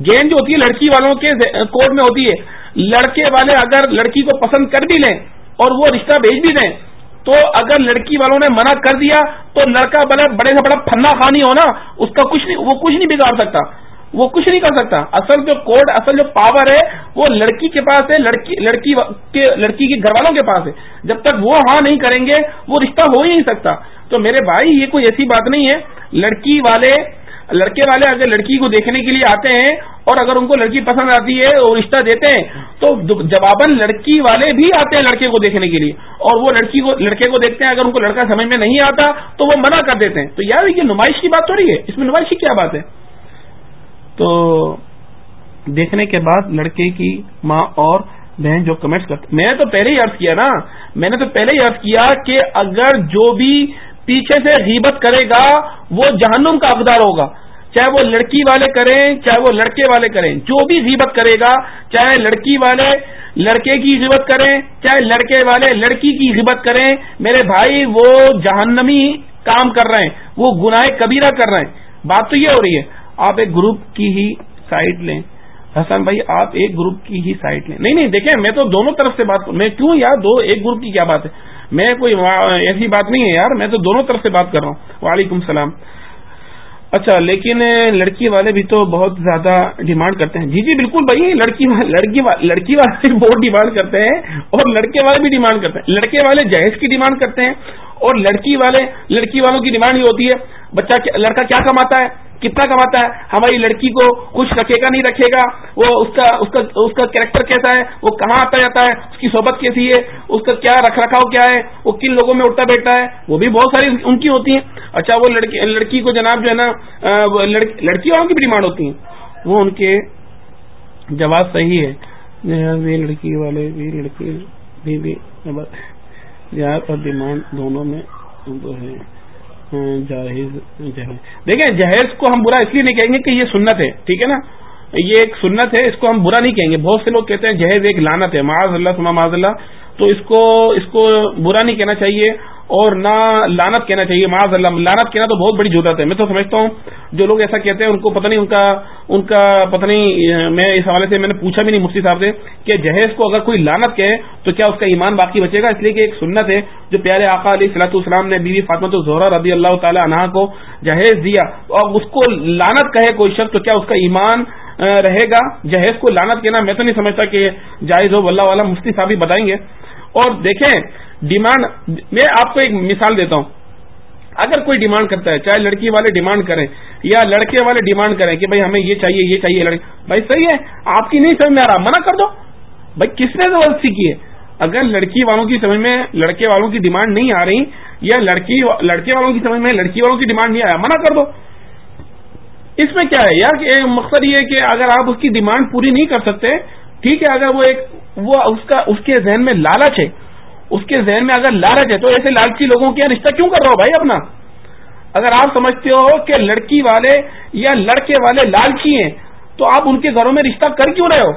گیند جو ہوتی ہے، لڑکی والوں کے کوٹ میں ہوتی ہے۔ لڑکے والے اگر لڑکی کو پسند کر بھی لیں اور وہ رشتہ بھیج بھی دیں، تو اگر لڑکی والوں نے منع کر دیا، تو لڑکا بڑے بڑے سے بڑا پھنا خانی ہونا، اس کا کچھ نہیں وہ کچھ نہیں بگاڑ سکتا۔ وہ کچھ نہیں کر سکتا۔ اصل جو کوڈ اصل جو پاور ہے وہ لڑکی کے پاس ہے، لڑکی لڑکی کے لڑکی کے گھر والوں کے پاس ہے۔ جب تک وہ ہاں نہیں کریں گے، وہ رشتہ ہو ہی نہیں سکتا۔ تو میرے بھائی، یہ کوئی ایسی بات نہیں ہے۔ لڑکی والے، لڑکے والے اگر لڑکی کو دیکھنے کے لیے آتے ہیں اور اگر ان کو لڑکی پسند آتی ہے اور رشتہ دیتے ہیں، تو جواباً لڑکی والے بھی آتے ہیں لڑکے کو دیکھنے کے لیے۔ اور وہ لڑکی کو لڑکے کو دیکھتے ہیں، اگر ان کو لڑکا سمجھ میں نہیں آتا، تو وہ منع کر دیتے ہیں۔ تو یار، یہ نمائش کی بات ہو رہی ہے۔ اس میں نمائش کی کیا بات ہے؟ تو دیکھنے کے بعد لڑکے کی ماں اور بہن جو کمنٹس کرتے میں نے تو پہلے ہی عرض کیا نا، میں نے تو پہلے ہی عرض کیا کہ اگر جو بھی پیچھے سے غیبت کرے گا، وہ جہنم کا حقدار ہوگا۔ چاہے وہ لڑکی والے کریں، چاہے وہ لڑکے والے کریں، جو بھی غیبت کرے گا، چاہے لڑکی والے لڑکے کی غیبت کریں، چاہے لڑکے والے لڑکی کی غیبت کریں، میرے بھائی، وہ جہنمی کام کر رہے ہیں، وہ گناہ کبیرہ کر رہے ہیں۔ بات تو یہ ہو رہی ہے۔ آپ ایک گروپ کی ہی سائڈ لیں۔ حسن بھائی، آپ ایک گروپ کی ہی سائڈ لیں۔ نہیں نہیں، دیکھیں، میں تو دونوں طرف سے بات میں کیوں یار دو، ایک گروپ کی کیا بات ہے؟ میں کوئی ایسی بات نہیں ہے یار، میں تو دونوں طرف سے بات کر رہا ہوں۔ وعلیکم السلام۔ اچھا لیکن لڑکی والے بھی تو بہت زیادہ ڈیمانڈ کرتے ہیں۔ جی جی بالکل بھائی، لڑکی لڑکی لڑکی والے بہت ڈیمانڈ کرتے ہیں اور لڑکے والے بھی ڈیمانڈ کرتے ہیں۔ لڑکے والے جہیز کی ڈیمانڈ کرتے ہیں اور لڑکی والے لڑکی والوں کی ڈیمانڈ یہ ہوتی ہے، بچہ لڑکا کیا کماتا ہے؟ کتنا کماتا ہے؟ ہماری لڑکی کو خوش رکھے گا، نہیں رکھے گا؟ وہ اس کا اس کا اس کا کیریکٹر کیسا ہے؟ وہ کہاں آتا جاتا ہے؟ اس کی صحبت کیسی ہے؟ اس کا کیا رکھ رکھاؤ کیا ہے؟ وہ کن لوگوں میں اٹھتا بیٹھتا ہے؟ وہ بھی بہت ساری ان کی ہوتی ہیں۔ اچھا وہ لڑکی لڑکی کو جناب جو ہے نا لڑکی والوں کی بھی ڈیمانڈ ہوتی ہیں۔ وہ ان کے جواب صحیح ہے۔ جی ہاں، لڑکی والے بھی، لڑکی بھی یار اور ڈیمانڈ دونوں میں ہے جہیز۔ دیکھیں، جہیز کو ہم برا اس لیے نہیں کہیں گے کہ یہ سنت ہے، ٹھیک ہے نا؟ یہ ایک سنت ہے، اس کو ہم برا نہیں کہیں گے۔ بہت سے لوگ کہتے ہیں جہیز ایک لانت ہے، معاذ اللہ سما معاذ اللہ۔ تو اس کو اس کو برا نہیں کہنا چاہیے۔ اور نہ لانت کہنا چاہیے، معاذ اللہ لانت کہنا تو بہت بڑی ضرورت ہے میں تو سمجھتا ہوں، جو لوگ ایسا کہتے ہیں، ان کو پتہ نہیں، ان کا ان کا پتہ نہیں، میں اس حوالے سے میں نے پوچھا بھی نہیں مفتی صاحب سے کہ جہیز کو اگر کوئی لانت کہے تو کیا اس کا ایمان باقی بچے گا؟ اس لیے کہ ایک سنت ہے جو پیارے آقا علیہ صلاح السلام نے بیوی فاطمت الزہرا رضی اللہ تعالی عنہ کو جہیز دیا۔ اور اس کو لانت کہے کوئی شخص تو کیا اس کا ایمان رہے گا؟ جہیز کو لانت کہنا میں تو نہیں سمجھتا کہ جائز ہو اللہ والا مفتی صاحب ہی بتائیں گے۔ اور دیکھیں ڈیمانڈ میں آپ کو ایک مثال دیتا ہوں۔ اگر کوئی ڈیمانڈ کرتا ہے، چاہے لڑکی والے ڈیمانڈ کریں یا لڑکے والے ڈیمانڈ کریں کہ بھائی ہمیں یہ چاہیے یہ چاہیے لڑکی بھائی صحیح ہے، آپ کی نہیں سمجھ میں آ رہا، منع کر دو۔ بھائی کس نے زبردستی کی ہے؟ اگر لڑکی والوں کی سمجھ میں لڑکے والوں کی ڈیمانڈ نہیں آ رہی یا لڑکی لڑکے والوں کی سمجھ میں لڑکی والوں کی ڈیمانڈ نہیں آیا، منع کر دو۔ اس میں کیا ہے؟ یار مقصد یہ ہے کہ اگر آپ اس کی ڈیمانڈ پوری نہیں کر سکتے، ٹھیک ہے، اگر وہ ایک، وہ اس کا، اس کے ذہن میں لالچ ہے اس کے ذہن میں اگر لالچ ہے تو ایسے لالچی لوگوں کے رشتہ کیوں کر رہا ہو بھائی اپنا؟ اگر آپ سمجھتے ہو کہ لڑکی والے یا لڑکے والے لالچی ہیں، تو آپ ان کے گھروں میں رشتہ کر کیوں رہے ہو؟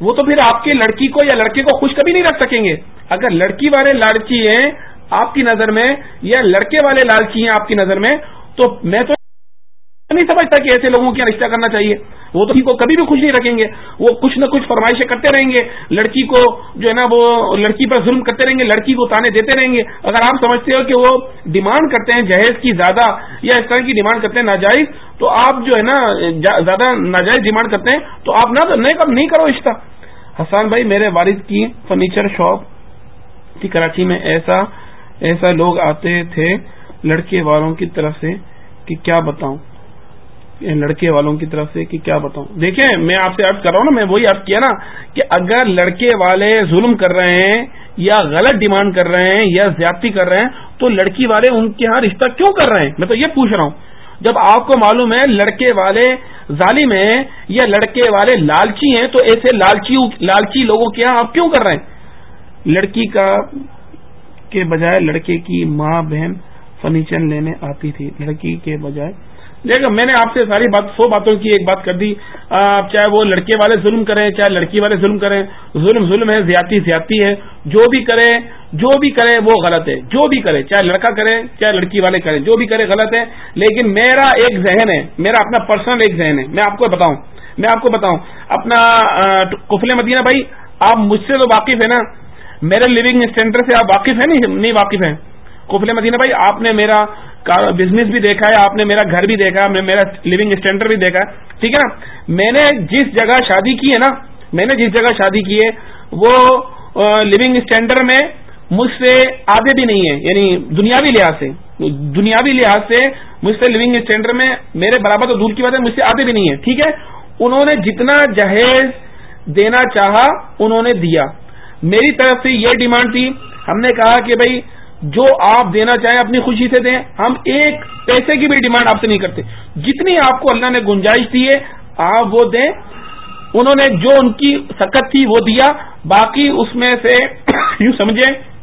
وہ تو پھر آپ کے لڑکی کو یا لڑکے کو خوش کبھی نہیں رکھ سکیں گے۔ اگر لڑکی والے لالچی ہیں آپ کی نظر میں یا لڑکے والے لالچی ہیں آپ کی نظر میں، تو میں تو نہیں سمجھتا کہ ایسے لوگوں کی رشتہ کرنا چاہیے۔ وہ تو کو کبھی بھی خوش نہیں رکھیں گے۔ وہ کچھ نہ کچھ فرمائشیں کرتے رہیں گے۔ لڑکی کو جو ہے نا وہ لڑکی پر ظلم کرتے رہیں گے، لڑکی کو تانے دیتے رہیں گے۔ اگر آپ سمجھتے ہو کہ وہ ڈیمانڈ کرتے ہیں جہیز کی زیادہ یا اس طرح کی ڈیمانڈ کرتے ہیں ناجائز، تو آپ جو ہے نا زیادہ ناجائز ڈیمانڈ کرتے ہیں، تو آپ نہ نہیں کرو رشتہ۔ حسان بھائی، میرے والد کی فرنیچر شاپ تھی کراچی میں۔ ایسا ایسا لوگ آتے تھے لڑکے والوں کی طرف سے کہ کیا بتاؤں؟ لڑکے والوں کی طرف سے کہ کیا بتاؤں۔ دیکھیں، میں آپ سے عرض کر رہا ہوں نا، میں وہی عرض کیا نا کہ اگر لڑکے والے ظلم کر رہے ہیں یا غلط ڈیمانڈ کر رہے ہیں یا زیادتی کر رہے ہیں، تو لڑکی والے ان کے ہاں رشتہ کیوں کر رہے ہیں؟ میں تو یہ پوچھ رہا ہوں، جب آپ کو معلوم ہے لڑکے والے ظالم ہیں یا لڑکے والے لالچی ہیں، تو ایسے لالچی لالچی لوگوں کے یہاں آپ کیوں کر رہے ہیں؟ لڑکی کا، کے بجائے لڑکے کی ماں بہن فرنیچر لینے آتی تھی، لڑکی کے بجائے دیکھو میں نے آپ سے ساری بات، سو باتوں کی ایک بات کر دی۔ چاہے وہ لڑکے والے ظلم کریں، چاہے لڑکی والے ظلم کریں، ظلم ظلم ہے، زیادتی زیادتی ہے۔ جو بھی کرے، جو بھی کرے، وہ غلط ہے۔ جو بھی کرے، چاہے لڑکا کرے، چاہے لڑکی والے کریں، جو بھی کرے غلط ہے۔ لیکن میرا ایک ذہن ہے، میرا اپنا پرسنل ایک ذہن ہے۔ میں آپ کو بتاؤں، میں آپ کو بتاؤں۔ اپنا کفل مدینہ بھائی، آپ مجھ سے تو واقف ہے نا؟ میرے لیونگ اسٹینڈر سے آپ واقف ہیں نہیں؟ واقف ہیں۔ کفل مدینہ بھائی، آپ نے میرا بزنس بھی دیکھا ہے، آپ نے میرا گھر بھی دیکھا ہے میرا لیونگ اسٹینڈرڈ بھی دیکھا ہے۔ ٹھیک ہے نا؟ میں نے جس جگہ شادی کی ہے نا، میں نے جس جگہ شادی کی ہے، وہ لیونگ اسٹینڈرڈ میں مجھ سے آدھے بھی نہیں ہے یعنی دنیاوی لحاظ سے۔ دنیاوی لحاظ سے مجھ سے لیونگ اسٹینڈرڈ میں میرے برابر تو دور کی بات ہے، مجھ سے آدھے بھی نہیں ہے۔ ٹھیک ہے؟ انہوں نے جتنا جہیز دینا چاہا، انہوں نے دیا۔ میری طرف سے یہ ڈیمانڈ تھی، ہم نے کہا کہ بھائی جو آپ دینا چاہیں اپنی خوشی سے دیں، ہم ایک پیسے کی بھی ڈیمانڈ آپ سے نہیں کرتے۔ جتنی آپ کو اللہ نے گنجائش دی ہے، آپ وہ دیں۔ انہوں نے جو ان کی سکت تھی وہ دیا۔ باقی اس میں سے، یوں سمجھیں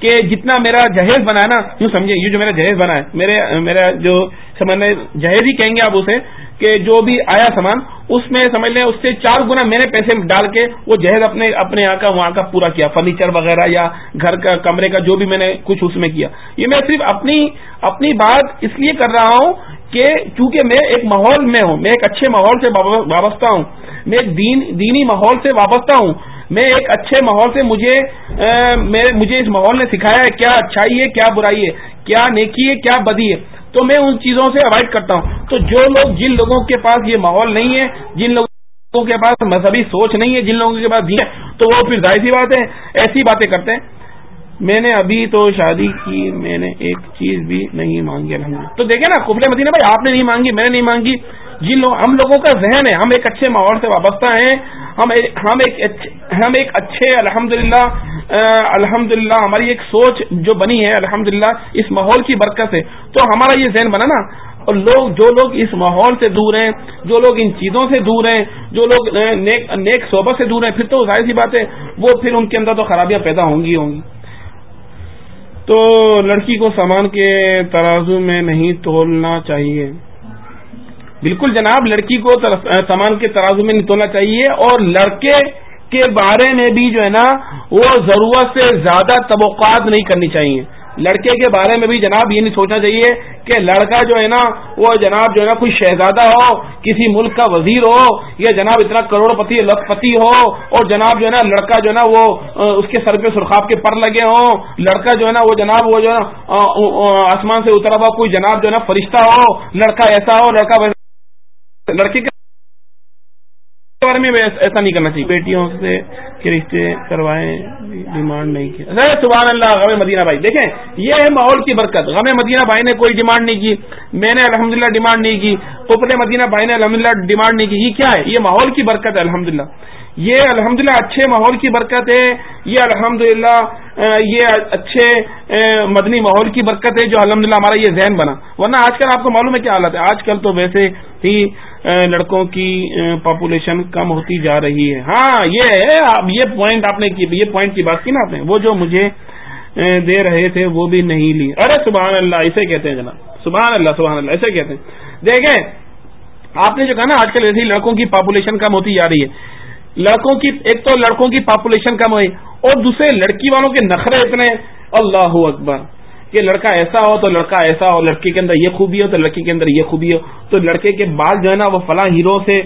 کہ جتنا میرا جہیز بنا ہے نا، یوں سمجھے، یہ جو میرا جہیز بنا ہے، میرے، میرا جو سمجھ جہیز ہی کہیں گے آپ اسے کہ جو بھی آیا سامان، اس میں سمجھ لیں، اس سے چار گنا میں نے پیسے ڈال کے وہ جہیز اپنے اپنے یہاں کا، وہاں کا پورا کیا، فرنیچر وغیرہ یا گھر کا، کمرے کا، جو بھی میں نے کچھ اس میں کیا۔ یہ میں صرف اپنی اپنی بات اس لیے کر رہا ہوں کہ چونکہ میں ایک ماحول میں ہوں، میں ایک اچھے ماحول سے وابستہ ہوں، میں ایک دین، دینی ماحول سے وابستہ ہوں میں ایک اچھے ماحول سے مجھے مجھے اس ماحول نے سکھایا ہے کیا اچھائی ہے، کیا برائی ہے، کیا نیکی ہے، کیا بدی ہے۔ تو میں ان چیزوں سے اوائڈ کرتا ہوں۔ تو جو لوگ، جن لوگوں کے پاس یہ ماحول نہیں ہے، جن لوگوں کے پاس مذہبی سوچ نہیں ہے، جن لوگوں کے پاس دین ہے، تو وہ پھر ظاہر سی بات ہے، ایسی باتیں کرتے ہیں۔ میں نے ابھی تو شادی کی، میں نے ایک چیز بھی نہیں مانگی الحمد تو دیکھیں نا، قبل مدینہ بھائی آپ نے نہیں مانگی، میں نے نہیں مانگی۔ جن لوگ، ہم لوگوں کا ذہن ہے، ہم ایک اچھے ماحول سے وابستہ ہیں۔ ہم ہم ایک ہم ایک اچھے الحمد للہ الحمد للہ ہماری ایک سوچ جو بنی ہے الحمد للہ اس ماحول کی برکت سے۔ تو ہمارا یہ ذہن بنا نا، اور لوگ جو لوگ اس ماحول سے دور ہیں، جو لوگ ان چیزوں سے دور ہیں، جو لوگ نیک نیک صحبت سے دور ہیں، پھر تو ظاہر سی بات ہے، وہ پھر ان کے اندر تو خرابیاں پیدا ہوں گی ہوں گی۔ تو لڑکی کو سامان کے ترازو میں نہیں تولنا چاہیے۔ بالکل جناب، لڑکی کو سامان کے ترازو میں نہیں چاہیے اور لڑکے کے بارے میں بھی جو ہے نا، وہ ضرورت سے زیادہ توقعات نہیں کرنی چاہیے۔ لڑکے کے بارے میں بھی جناب یہ نہیں سوچنا چاہیے کہ لڑکا جو ہے نا، وہ جناب جو ہے نا، کوئی شہزادہ ہو، کسی ملک کا وزیر ہو، یا جناب اتنا کروڑ پتی لکھ پتی ہو، اور جناب جو ہے نا، لڑکا جو ہے نا، وہ اس کے سر پہ سرخاب کے پر لگے ہوں لڑکا جو ہے نا، وہ جناب، وہ جو ہے نا آسمان سے اترا ہوا کوئی جناب جو ہے نا، فرشتہ ہو، لڑکا ایسا ہو، لڑکا لڑکی کے بارے میں ایسا نہیں کرنا چاہیے۔ بیٹیوں سے رشتے کروائے ڈیمانڈ نہیں کی اچھا، سبحان اللہ، غم مدینہ بھائی۔ دیکھیں، یہ ہے ماحول کی برکت۔ غم مدینہ بھائی نے کوئی ڈیمانڈ نہیں کی۔ میں نے الحمدللہ ڈیمانڈ نہیں کی۔ پپل مدینہ بھائی نے الحمدللہ ڈیمانڈ نہیں کی۔ یہ کیا ہے؟ یہ ماحول کی برکت ہے، الحمدللہ۔ یہ الحمدللہ اچھے ماحول کی برکت ہے۔ یہ الحمدللہ یہ اچھے مدنی ماحول کی برکت ہے جو الحمدللہ ہمارا یہ ذہن بنا۔ ورنہ آج کل آپ کو معلوم ہے کیا حالت ہے۔ آج کل تو ویسے ہی لڑکوں کی پاپولیشن کم ہوتی جا رہی ہے۔ ہاں یہ ہے یہ پوائنٹ آپ نے یہ پوائنٹ کی بات کی نا آپ نے۔ وہ جو مجھے دے رہے تھے، وہ بھی نہیں لی۔ ارے سبحان اللہ اسے کہتے ہیں جناب۔ سبحان اللہ سبحان اللہ ایسے کہتے ہیں۔ دیکھیں، آپ نے جو کہا نا، آج کل ایسی لڑکوں کی پاپولیشن کم ہوتی جا رہی ہے۔ لڑکوں کی، ایک تو لڑکوں کی پاپولیشن کم ہوئی اور دوسرے لڑکی والوں کے نخرے اتنے۔ اللہ اکبر۔ کہ لڑکا ایسا ہو تو لڑکا ایسا ہو، لڑکی کے اندر یہ خوبی ہو تو لڑکی کے اندر یہ خوبی ہو۔ تو لڑکے کے بال جو ہے نا وہ فلاں ہیرو سے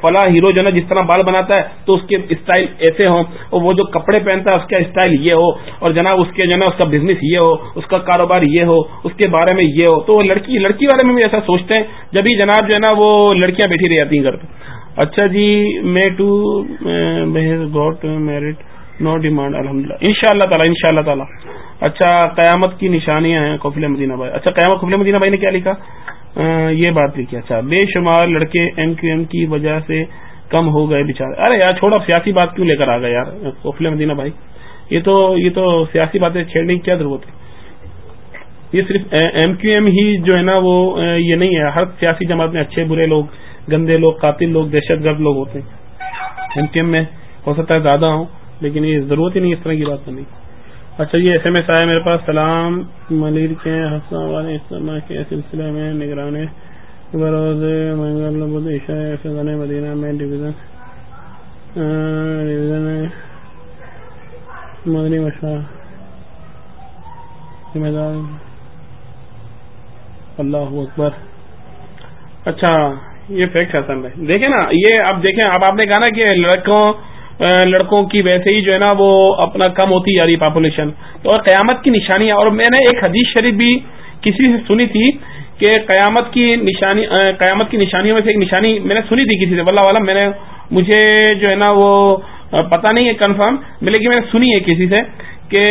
فلاں ہیرو جو ہے نا جس طرح بال بناتا ہے، تو اس کے اسٹائل ایسے ہوں۔ اور وہ جو کپڑے پہنتا ہے، اس کا اسٹائل یہ ہو۔ اور جناب اس کے جو ہے نا اس کا بزنس یہ ہو، اس کا کاروبار یہ ہو، اس کے بارے میں یہ ہو۔ تو وہ لڑکی لڑکی والے میں بھی ایسا سوچتے ہیں جبھی جناب جو ہے نا وہ لڑکیاں بیٹھی رہ جاتی ہیں گھر پہ۔ اچھا جی میں ٹو گوٹ میرٹ، نو ڈیمانڈ الحمد للہ ان شاء اللہ تعالیٰ ان شاء اللہ تعالیٰ۔ اچھا قیامت کی نشانیاں ہیں قفل مدینہ بھائی۔ اچھا قیامت قفل مدینہ بھائی نے کیا لکھا؟ یہ بات لکھی۔ اچھا بے شمار لڑکے ایم کیو ایم کی وجہ سے کم ہو گئے بےچارے ارے یار، چھوڑا، سیاسی بات کیوں لے کر آ گئے یار؟ قفل مدینہ بھائی، یہ تو یہ تو سیاسی باتیں چھیڑنے کی کیا ضرورت ہے؟ یہ صرف ایم کیو ایم ہی جو ہے نا، وہ یہ نہیں ہے۔ ہر سیاسی جماعت میں اچھے، برے لوگ، گندے لوگ، قاتل لوگ، دہشت گرد لوگ ہوتے ہیں۔ ایم کیو ایم میں ہو سکتا ہے زیادہ ہوں، لیکن یہ ضرورت ہی نہیں اس طرح کی بات کرنی اچھا یہ ایس ایم ایس آیا میرے پاس. سلام، ملیر کے حسن والے اسلامہ کے سلسلے میں نگرانی بروز، منگل عشاء فضان مدینہ میں ڈویژن ڈویژن مدنی مشورہ. ذمہ دار. اللہ اکبر. اچھا یہ فیکٹ ہے سر دیکھیں نا، یہ اب دیکھیں، اب آپ نے کہا نا کہ لڑکوں لڑکوں کی ویسے ہی جو ہے نا وہ اپنا کم ہوتی جا رہی پاپولیشن اور قیامت کی نشانیاں اور میں نے ایک حدیث شریف بھی کسی سے سنی تھی کہ قیامت کی نشانی قیامت کی نشانیوں میں سے ایک نشانی میں نے سنی تھی کسی سے۔ واللہ والا میں نے، مجھے جو ہے نا وہ پتا نہیں ہے کنفرم لیکن میں نے سنی ہے کسی سے کہ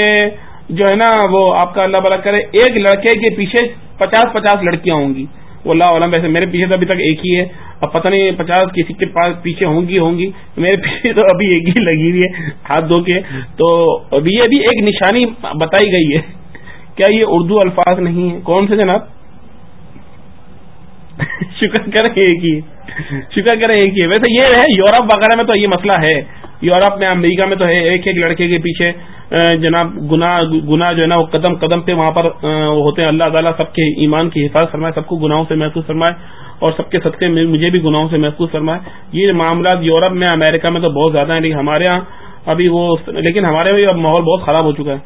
جو ہے نا وہ، آپ کا اللہ بلا کرے، ایک لڑکے کے پیچھے پچاس پچاس لڑکیاں ہوں گی۔ وہ اللہ عالم ویسے میرے پیچھے تو ابھی تک ایک ہی ہے۔ اب پتہ نہیں پچاس کسی کے پاس پیچھے ہوں گی ہوں گی میرے پیچھے تو ابھی ایک ہی لگی ہوئی ہے، ہاتھ دھو کے۔ تو ابھی یہ بھی ایک نشانی بتائی گئی ہے۔ کیا یہ اردو الفاظ نہیں ہے کون سے جناب؟ شکر کریں ایک ہی۔ شکر کریں ایک ہی۔ ویسے یہ ہے، یورپ وغیرہ میں تو یہ مسئلہ ہے۔ یورپ میں، امریکہ میں تو ہے ایک ایک لڑکے کے پیچھے جناب گنا گنا جو ہے نا، وہ قدم قدم پہ وہاں پر ہوتے ہیں۔ اللہ تعالیٰ سب کے ایمان کی حفاظت فرمائے، سب کو گناہوں سے محسوس فرمائے۔ اور سب کے صدقے میں مجھے بھی گناہوں سے محسوس فرمائے۔ یہ معاملات یورپ میں، امریکہ میں تو بہت زیادہ ہیں، لیکن ہمارے یہاں ابھی وہ لیکن ہمارے بھی اب ماحول بہت خراب ہو چکا ہے۔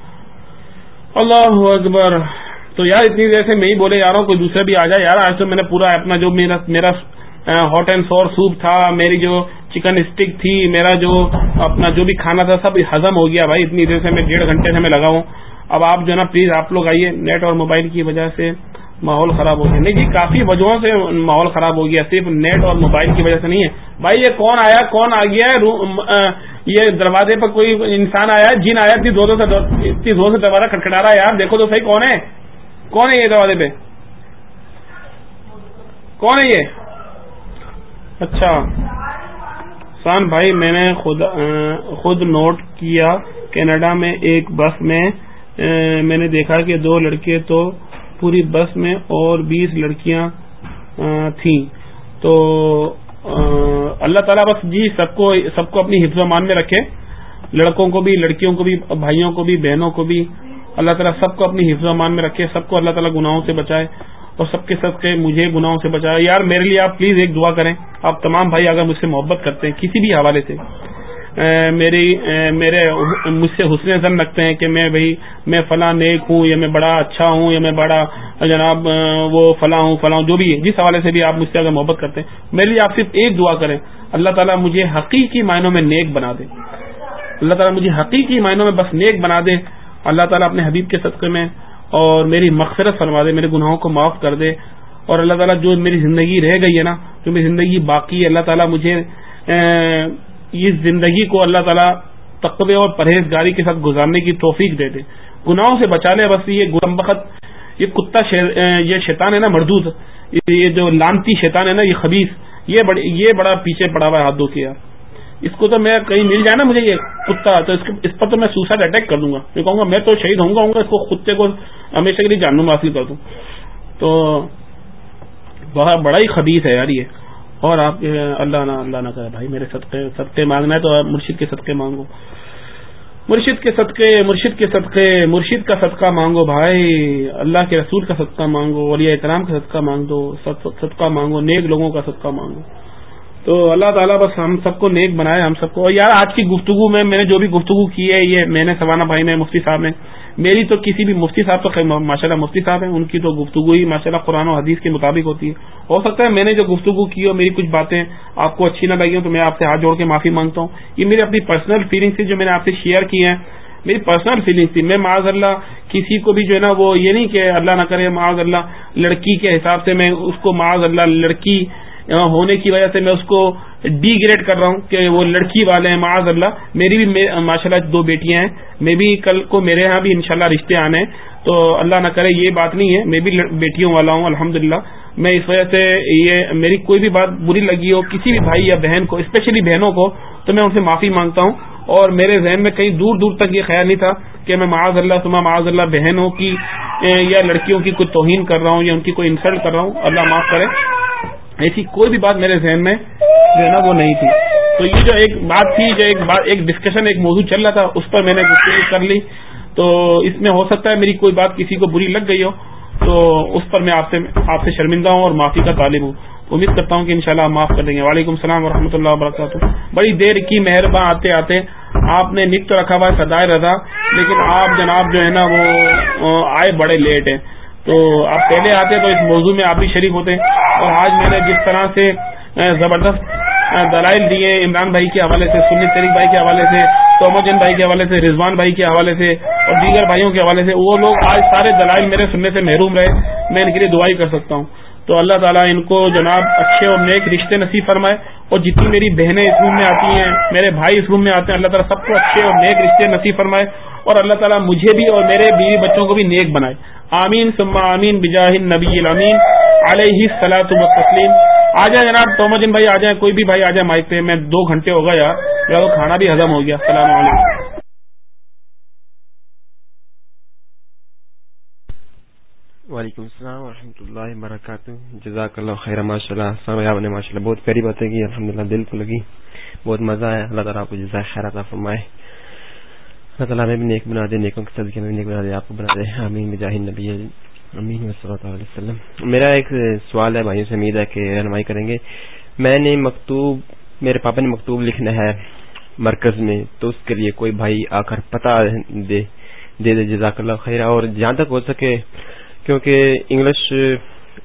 اللہ اکبر۔ تو یار، اتنی دیر سے میں ہی بولے جا رہا ہوں کوئی دوسرا بھی آ جائے۔ یار، آج تو میں نے پورا اپنا جو میرا میرا ہاٹ اینڈ سور سوپ تھا، میری جو چکن اسٹک تھی، میرا جو اپنا جو بھی کھانا تھا، سب ہزم ہو گیا بھائی۔ اتنی دیر سے میں ڈیڑھ گھنٹے سے میں لگا ہوں۔ اب آپ جو ہے نا پلیز آپ لوگ آئیے نیٹ اور موبائل کی وجہ سے۔ ماحول خراب ہو گیا۔ نہیں جی کافی وجہوں سے ماحول خراب ہو گیا، صرف نیٹ اور موبائل کی وجہ سے نہیں ہے۔ بھائی، یہ کون آیا؟ کون آ گیا یہ دروازے پر کوئی انسان آیا جن آیا اتنی دو سے اتنی دو سے دوبارہ کھٹکھٹا رہا ہے یار۔ دیکھو تو صحیح کون ہے؟ کون ہے یہ دروازے پہ؟ کون ہے یہ؟ اچھا۔ سان بھائی، میں نے خود خود نوٹ کیا۔ کینیڈا میں ایک بس میں میں نے دیکھا کہ دو لڑکے تو پوری بس میں اور بیس لڑکیاں تھیں۔ تو اللہ تعالیٰ بس جی سب کو سب کو اپنی حفظ و مان میں رکھے۔ لڑکوں کو بھی، لڑکیوں کو بھی، بھائیوں کو بھی، بہنوں کو بھی۔ اللہ تعالیٰ سب کو اپنی حفظ و مان میں رکھے، سب کو اللہ تعالیٰ گناہوں سے بچائے اور سب کے سب کے مجھے گناہوں سے بچایا یار، میرے لیے آپ پلیز ایک دعا کریں۔ آپ تمام بھائی اگر مجھ سے محبت کرتے ہیں، کسی بھی حوالے سے۔ میری میرے مجھ سے حسن زن رکھتے ہیں کہ میں بھائی میں فلاں نیک ہوں یا میں بڑا اچھا ہوں یا میں بڑا، جناب وہ فلاں ہوں، فلاں جو بھی ہے، جس حوالے سے بھی آپ مجھ سے اگر محبت کرتے ہیں، میرے لیے آپ صرف ایک دعا کریں، اللہ تعالیٰ مجھے حقیقی معنوں میں نیک بنا دے۔ اللہ تعالیٰ مجھے حقیقی معنوں میں بس نیک بنا دے۔ اللہ تعالیٰ اپنے حبیب کے صدقے میں اور میری مغفرت فرما دے، میرے گناہوں کو معاف کر دے۔ اور اللہ تعالیٰ جو میری زندگی رہ گئی ہے نا، جو میری زندگی باقی ہے، اللہ تعالیٰ مجھے اس زندگی کو اللہ تعالیٰ تقبے اور پرہیزگاری کے ساتھ گزارنے کی توفیق دے دے۔ گناہوں سے بچا لے بس یہ گرم بخت، یہ کتا یہ شیطان ہے نا مردود۔ یہ جو لانتی شیطان ہے نا، یہ خبیص یہ بڑا پیچھے پڑا ہوا ہے ہاتھ دھو کے یار اس کو تو میں کہیں مل جائے نا مجھے یہ کتا، تو اس پر تو میں سوسائڈ اٹیک کر دوں گا۔ میں کہوں گا، میں تو شہید ہوں گا ہوں گا اس کو کتے کو ہمیشہ کے لیے جانوں گا حاصل کر دوں۔ تو بڑا ہی خبیص ہے یار یہ۔ اور آپ اللہ نہ اللہ نہ کرے بھائی میرے صدقے صدقے مانگنا ہے تو آپ مرشد کے صدقے مانگو۔ مرشد کے صدقے مرشد کے صدقے مرشد کا صدقہ مانگو بھائی۔ اللہ کے رسول کا صدقہ مانگو ولی اکرام کا صدقہ مانگ دو صدقہ مانگو، نیک لوگوں کا صدقہ مانگو۔ تو اللہ تعالیٰ بس ہم سب کو نیک بنائے، ہم سب کو۔ اور یار آج کی گفتگو میں میں نے جو بھی گفتگو کی ہے، یہ میں نے سوانا بھائی میں، مفتی صاحب نے میری تو کسی بھی مفتی صاحب تو ماشاء اللہ مفتی صاحب ہیں، ان کی تو گفتگو ہی ماشاء اللہ قرآن و حدیث کے مطابق ہوتی ہے۔ ہو سکتا ہے میں نے جو گفتگو کی ہو میری کچھ باتیں آپ کو اچھی نہ لگی ہوں تو میں آپ سے ہاتھ جوڑ کے معافی مانگتا ہوں۔ یہ میری اپنی پرسنل فیلنگس تھی جو میں نے آپ سے شیئر کی ہیں۔ میری پرسنل فیلنگس تھی۔ میں معاذ اللہ کسی کو بھی جو ہے نا وہ یہ نہیں کہ اللہ نہ کرے، معاذ اللہ لڑکی کے حساب سے میں اس کو معاذ اللہ لڑکی ہونے کی وجہ سے میں اس کو ڈی گریڈ کر رہا ہوں کہ وہ لڑکی والے ہیں، معاذ اللہ۔ میری بھی ماشاء اللہ دو بیٹیاں ہیں۔ میں بھی کل کو میرے یہاں بھی انشاءاللہ رشتے آنے ہیں۔ تو اللہ نہ کرے، یہ بات نہیں ہے۔ میں بھی بیٹیوں والا ہوں الحمد میں اس وجہ سے یہ میری کوئی بھی بات بری لگی ہو، کسی بھی بھائی یا بہن کو اسپیشلی بہنوں کو، تو میں ان سے معافی مانگتا ہوں۔ اور میرے ذہن میں کہیں دور دور تک یہ خیال نہیں تھا کہ میں معاذ اللہ تمہ معاذ اللہ بہنوں کی، یا لڑکیوں کی کوئی توہین کر رہا ہوں یا ان کی کوئی انسلٹ کر رہا ہوں۔ اللہ معاف کرے۔ ایسی کوئی بھی بات میرے ذہن میں جو ہے نا وہ نہیں تھی۔ تو یہ جو ایک بات تھی، جو ایک بات، ایک ڈسکشن ایک موضوع چل رہا تھا، اس پر میں نے گفتگو کر لی۔ تو اس میں ہو سکتا ہے میری کوئی بات کسی کو بری لگ گئی ہو۔ تو اس پر میں آپ سے آپ سے شرمندہ ہوں اور معافی کا طالب ہوں۔ امید کرتا ہوں کہ انشاءاللہ آپ معاف کر دیں گے۔ وعلیکم السلام ورحمۃ اللہ وبرکاتہ۔ بڑی دیر کی مہربان آتے آتے آپ نے نک تو رکھا ہوا ہے سدائے رضا۔ لیکن آپ جناب جو ہے نا وہ، آئے بڑے لیٹ ہیں۔ تو آپ پہلے آتے تو اس موضوع میں آپ بھی شریک ہوتے اور آج میں نے جس طرح سے زبردست دلائل دیے عمران بھائی کے حوالے سے سنی طریق بھائی کے حوالے سے تومجن بھائی کے حوالے سے، رضوان بھائی کے حوالے سے، اور دیگر بھائیوں کے حوالے سے، وہ لوگ آج سارے دلائل میرے سننے سے محروم رہے۔ میں ان کے لیے دعائی کر سکتا ہوں۔ تو اللہ تعالیٰ ان کو جناب اچھے اور نیک رشتے نصیب فرمائے۔ اور جتنی میری بہنیں اس روم میں آتی ہیں، میرے بھائی اس روم میں آتے ہیں، اللہ تعالیٰ سب کو اچھے اور نیک رشتے نصیب فرمائے۔ اور اللہ تعالیٰ مجھے بھی اور میرے بیوی بچوں کو بھی نیک بنائے۔ آمین سما آمین بجاہ نبی الامین، علیہ سلاۃ تسلیم آ جائیں جناب تومجن بھائی، آ جائیں کوئی بھی بھائی، آ جائے مائک پہ، میں دو گھنٹے ہو گیا میرا تو کھانا بھی ہزم ہو گیا، السلام علیکم۔ وعلیکم السلام ورحمۃ اللہ وبرکاتہ۔ جزاک اللہ خیر ماشاء اللہ نے ماشاء اللہ بہت پیاری باتیں کی الحمد للہ دل کو لگی، بہت مزہ آیا، اللہ تعالیٰ آپ کو جزا خیر عطا فرمائے۔ اللہ تعالیٰ میں بھی نیک بنا دے، نیکوں کے صدقے میں نیک بنا دے، آپ کو بنا دے۔ امین مجاہد نبی امین صلی اللہ علیہ وسلم۔ میرا ایک سوال ہے بھائیوں سے، امید ہے کہ رہنمائی کریں گے۔ میں نے مکتوب، میرے پاپا نے مکتوب لکھنا ہے مرکز میں، تو اس کے لیے کوئی بھائی آ کر پتہ دے دے دے، جزاک اللہ خیر۔ اور جہاں تک ہو سکے، کیونکہ انگلش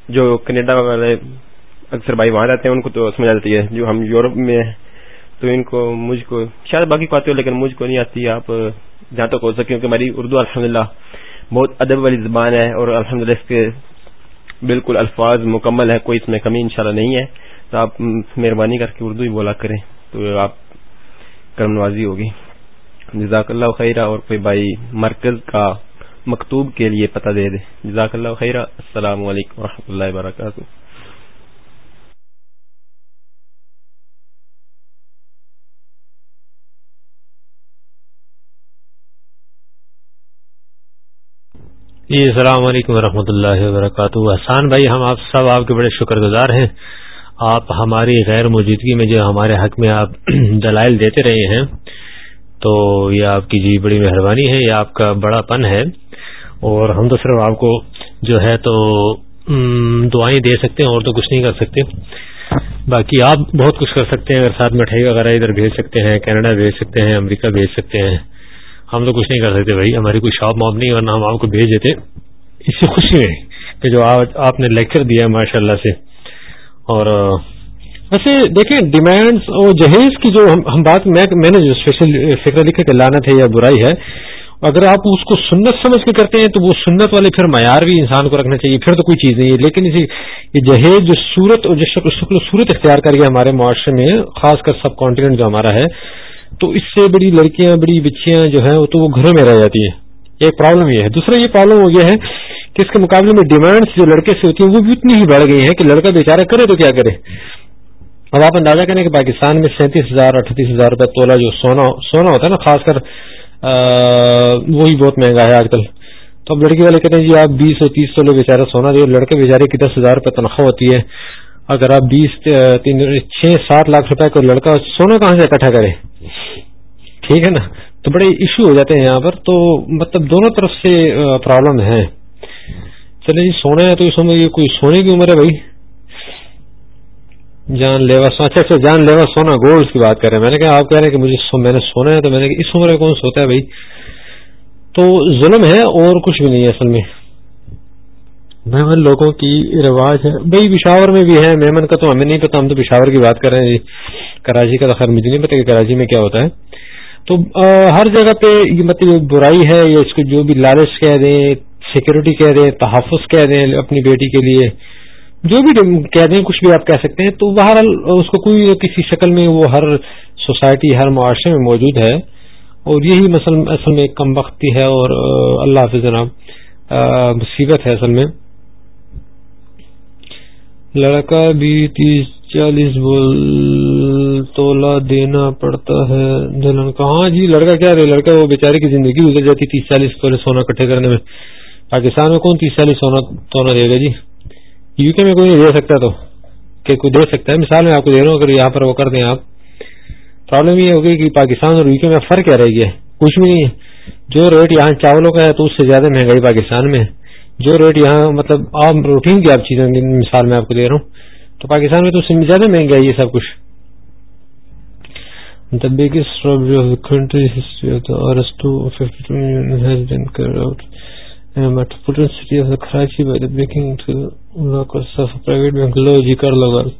جو کینیڈا والے اکثر بھائی وہاں رہتے ہیں، ان کو تو سمجھ جاتی ہے۔ جو ہم یورپ میں ہیں تو ان کو مجھ کو شاید باقی کو آتے ہو لیکن مجھ کو نہیں آتی، آپ جہاں تک ہو سکے، کیونکہ ہماری اردو الحمد بہت ادب والی زبان ہے اور الحمد اس کے بالکل الفاظ مکمل ہے کوئی اس میں کمی انشاءاللہ نہیں ہے۔ تو آپ مہربانی کر کے اردو ہی بولا کریں، تو آپ کرم نوازی ہوگی۔ جزاک اللہ خیرہ، اور کوئی بھائی مرکز کا مکتوب کے لیے پتہ دے دے۔ جزاک اللہ خیرہ، السلام علیکم و اللہ وبرکاتہ۔ جی السلام علیکم ورحمۃ اللہ وبرکاتہ۔ احسان بھائی، ہم آپ سب آپ کے بڑے شکر گزار ہیں۔ آپ ہماری غیر موجودگی میں جو ہمارے حق میں آپ دلائل دیتے رہے ہیں، تو یہ آپ کی جی بڑی مہربانی ہے، یہ آپ کا بڑا پن ہے۔ اور ہم تو صرف آپ کو جو ہے تو دعائیں دے سکتے ہیں، اور تو کچھ نہیں کر سکتے۔ باقی آپ بہت کچھ کر سکتے ہیں، اگر ساتھ مٹھائی وغیرہ ادھر بھیج سکتے ہیں، کینیڈا بھیج سکتے ہیں، امریکہ بھیج سکتے ہیں۔ ہم تو کچھ نہیں کر سکتے بھائی، ہماری کوئی شاپ موب نہیں ورنہ ہم آپ کو بھیج دیتے۔ اس سے خوشی ہے کہ جو آپ نے لیکچر دیا ہے ماشاء اللہ سے۔ اور ویسے دیکھیں ڈیمانڈس اور جہیز کی جو ہم بات، میں نے جو اسپیشل فکر لکھا کہ لانت ہے یا برائی ہے، اگر آپ اس کو سنت سمجھ کے کرتے ہیں تو وہ سنت والے پھر معیار بھی انسان کو رکھنا چاہیے۔ پھر تو کوئی چیز نہیں ہے۔ لیکن اسی یہ جہیز جو صورت اور جو شکل شکل صورت اختیار کر گیا ہمارے معاشرے میں، خاص کر سب کانٹیننٹ جو ہمارا ہے تو اس سے بڑی لڑکیاں، بڑی بچیاں جو ہیں، وہ تو وہ گھروں میں رہ جاتی ہیں۔ ایک پرابلم یہ ہے۔ دوسرا یہ پرابلم ہو گیا ہے کہ اس کے مقابلے میں ڈیمانڈس جو لڑکے سے ہوتی ہیں، وہ بھی اتنی ہی بڑھ گئی ہیں کہ لڑکا بیچارہ کرے تو کیا کرے؟ اب آپ اندازہ کریں کہ پاکستان میں سینتیس ہزار، اٹھتیس ہزار روپے تولا جو سونا سونا ہوتا ہے نا، خاص کر وہی بہت مہنگا ہے آج کل۔ تو اب لڑکی والے کہتے ہیں جی آپ بیس سو تیس سو لو بیچارہ سونا دے لڑکے بیچارے کی دس ہزار روپے تنخواہ ہوتی ہے۔ اگر آپ بیس تین، چھ، سات لاکھ روپے کا لڑکا سونا کہاں سے اکٹھا کرے؟ ٹھیک ہے نا؟ تو بڑے ایشو ہو جاتے ہیں یہاں پر، تو مطلب دونوں طرف سے پرابلم ہے چلے جی سونا ہے تو اس عمر یہ کوئی سونے کی عمر ہے بھائی؟ جان لیوا سونا اچھا اچھا جان لیوا سونا، گولڈ کی بات کر رہے ہیں۔ میں نے کہا، آپ کہہ رہے ہیں کہ مجھے میں نے سونا ہے، تو میں نے کہا، اس عمر میں کون سوتا ہے بھائی؟ تو ظلم ہے اور کچھ بھی نہیں ہے اصل میں۔ مہمن لوگوں کی رواج ہے۔ بھائی، پشاور میں بھی ہے۔ مہمن کا تو ہمیں نہیں پتا، ہم تو پشاور کی بات کر رہے ہیں۔ جی کراچی کا تو خیر مجھے نہیں پتا کہ کراچی میں کیا ہوتا ہے۔ تو ہر جگہ پہ یہ مطلب برائی ہے، یا اس کو جو بھی لالچ کہہ دیں سیکورٹی کہہ دیں، تحفظ کہہ دیں اپنی بیٹی کے لیے، جو بھی کہہ دیں، کچھ بھی آپ کہہ سکتے ہیں۔ تو بہرحال، اس کو کوئی کسی شکل میں وہ ہر سوسائٹی ہر معاشرے میں موجود ہے۔ اور یہی مسل، اصل میں کم وقتی ہے اور اللہ حافظ جناب مصیبت ہے اصل میں۔ لڑکا بھی تیس چالیس بول تولا دینا پڑتا ہے۔ دلہن کا ہاں جی لڑکا کیا رہے؟ لڑکا وہ بیچارے کی زندگی گزر جاتی تیس چالیس تولے سونا کٹھے کرنے میں۔ پاکستان میں کون تیس چالیس سونا دے گا جی؟ یو کے میں کوئی نہیں دے سکتا تو، کہ کوئی دے سکتا ہے۔ مثال میں آپ کو دے رہا ہوں، اگر یہاں پر وہ کر دیں آپ۔ پرابلم یہ ہوگی کہ پاکستان اور یو کے میں فرق کیا رہ گیا کچھ بھی نہیں ہے۔ جو ریٹ یہاں چاولوں کا ہے تو اس سے زیادہ مہنگائی پاکستان میں جو ریٹ یہاں مطلب عام روٹین کی آپ چیزیں مثال میں آپ کو دے رہا ہوں، تو پاکستان میں تو اس سے زیادہ مہنگا ہے یہ سب کچھ۔ The biggest robbery of the country history of the Arastu 52 million has been carried out in a metropolitan city of the Karachi by the breaking into locals of a private bank. لو جی کر لو گال۔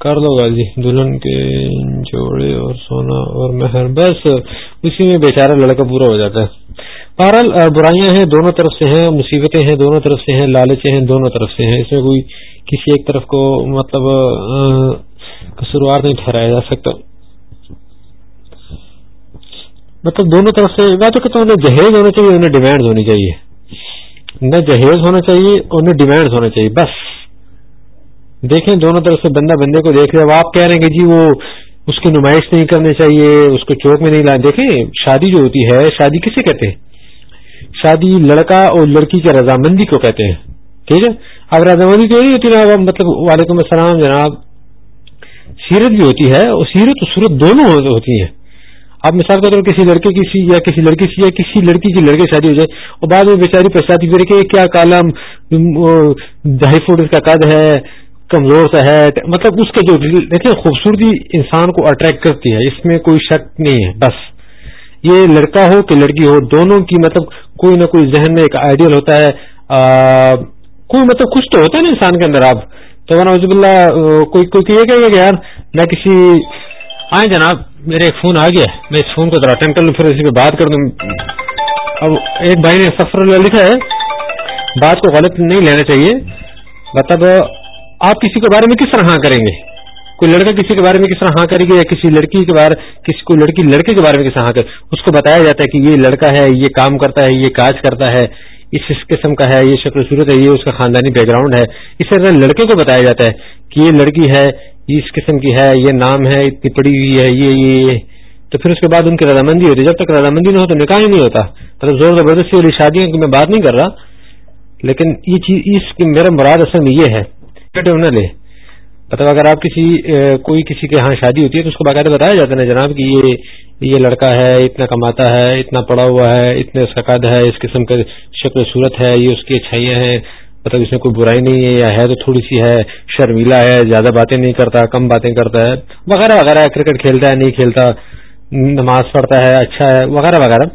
کر لو گال جی دلہن کے جوڑے اور سونا اور مہر، بس اسی میں بیچارہ لڑکا پورا ہو جاتا ہے۔ بہرحال برائیاں ہیں، دونوں طرف سے ہیں، مصیبتیں ہیں، دونوں طرف سے ہیں، لالچیں ہیں، دونوں طرف سے ہیں۔ اس میں کوئی کسی ایک طرف کو مطلب قصوروار نہیں ٹھہرایا جا سکتا۔ مطلب دونوں طرف سے، میں تو کہتا ہوں، انہیں جہیز ہونا چاہیے، انہیں ڈیمانڈ ہونی چاہیے۔ نہ جہیز ہونا چاہیے، انہیں ڈیمانڈ ہونا چاہیے، بس۔ دیکھیں، دونوں طرف سے بندہ بندے کو دیکھ رہے آپ کہہ رہے ہیں کہ جی وہ اس کی نمائش نہیں کرنی چاہیے، اس کو چوک میں نہیں لانا دیکھیں، شادی جو ہوتی ہے، شادی کسے کہتے ہیں؟ شادی لڑکا اور لڑکی کی رضامندی کو کہتے ہیں۔ ٹھیک ہے؟ اب رضامندی تو نہیں ہوتی نا مطلب وعلیکم السلام جناب، سیرت بھی ہوتی ہے اور سیرت اور صورت دونوں ہوتی ہیں۔ آپ مثال کے طور کسی لڑکے کی سی یا کسی لڑکی سی یا کسی لڑکی کی لڑکے شادی ہو جائے اور بعد میں بیچاری پچھاتی پھر کہ کیا کالم ڈھائی فٹ اس کا قد ہے، کمزور سا ہے مطلب اس کا جو دیکھیں خوبصورتی انسان کو اٹریکٹ کرتی ہے، اس میں کوئی شک نہیں ہے، بس۔ یہ لڑکا ہو کہ لڑکی ہو، دونوں کی مطلب کوئی نہ کوئی ذہن میں ایک آئیڈیل ہوتا ہے۔ کوئی مطلب کچھ تو ہوتا ہے نا انسان کے اندر آپ۔ تو نوزب اللہ کوئی کوئی یہ کہ یار، میں کسی، آئیں جناب، میرے ایک فون آ گیا میں اس فون کو ذرا اٹینڈ کر لوں، پھر اسی پہ بات کر دوں۔ اب ایک بھائی نے سفر اللہ لکھا ہے۔ بات کو غلط نہیں لینا چاہیے۔ مطلب آپ کسی کے بارے میں کس طرح ہاں کریں گے؟ کوئی لڑکا کسی کے بارے میں کس طرح ہاں کرے گا یا کسی لڑکی کے بارے کسی کوئی لڑکی لڑکے کے بارے میں کس طرح ہاں کرے اس کو بتایا جاتا ہے کہ یہ لڑکا ہے، یہ کام کرتا ہے، یہ کاج کرتا ہے، اس قسم کا ہے، یہ شکل صورت ہے، یہ اس کا خاندانی بیک گراؤنڈ ہے۔ اس طرح لڑکے کو بتایا جاتا ہے کہ یہ لڑکی ہے، یہ اس قسم کی ہے، یہ نام ہے، اتنی پڑی ہوئی ہے، یہ یہ تو پھر اس کے بعد ان کی رضامندی ہوتی ہے۔ جب تک رضامندی نہ ہو تو نکاح ہی نہیں ہوتا۔ مطلب زور زبردستی والی شادیوں کی میں بات نہیں کر رہا، لیکن یہ چیز اس کی میرا مراد اصل میں یہ ہے۔ لے۔ مطلب اگر آپ کسی کوئی کسی کے ہاں شادی ہوتی ہے تو اس کو باقاعدہ بتایا جاتا ہے جناب کہ یہ یہ لڑکا ہے، اتنا کماتا ہے، اتنا پڑا ہوا ہے، اتنے اس کا قد ہے، اس قسم کا شکل صورت ہے، یہ اس کی اچھائیاں ہیں مطلب اس میں کوئی برائی نہیں ہے یا ہے تو تھوڑی سی ہے، شرمیلا ہے، زیادہ باتیں نہیں کرتا، کم باتیں کرتا ہے، وغیرہ وغیرہ، کرکٹ کھیلتا ہے، نہیں کھیلتا، نماز پڑھتا ہے اچھا ہے، وغیرہ وغیرہ۔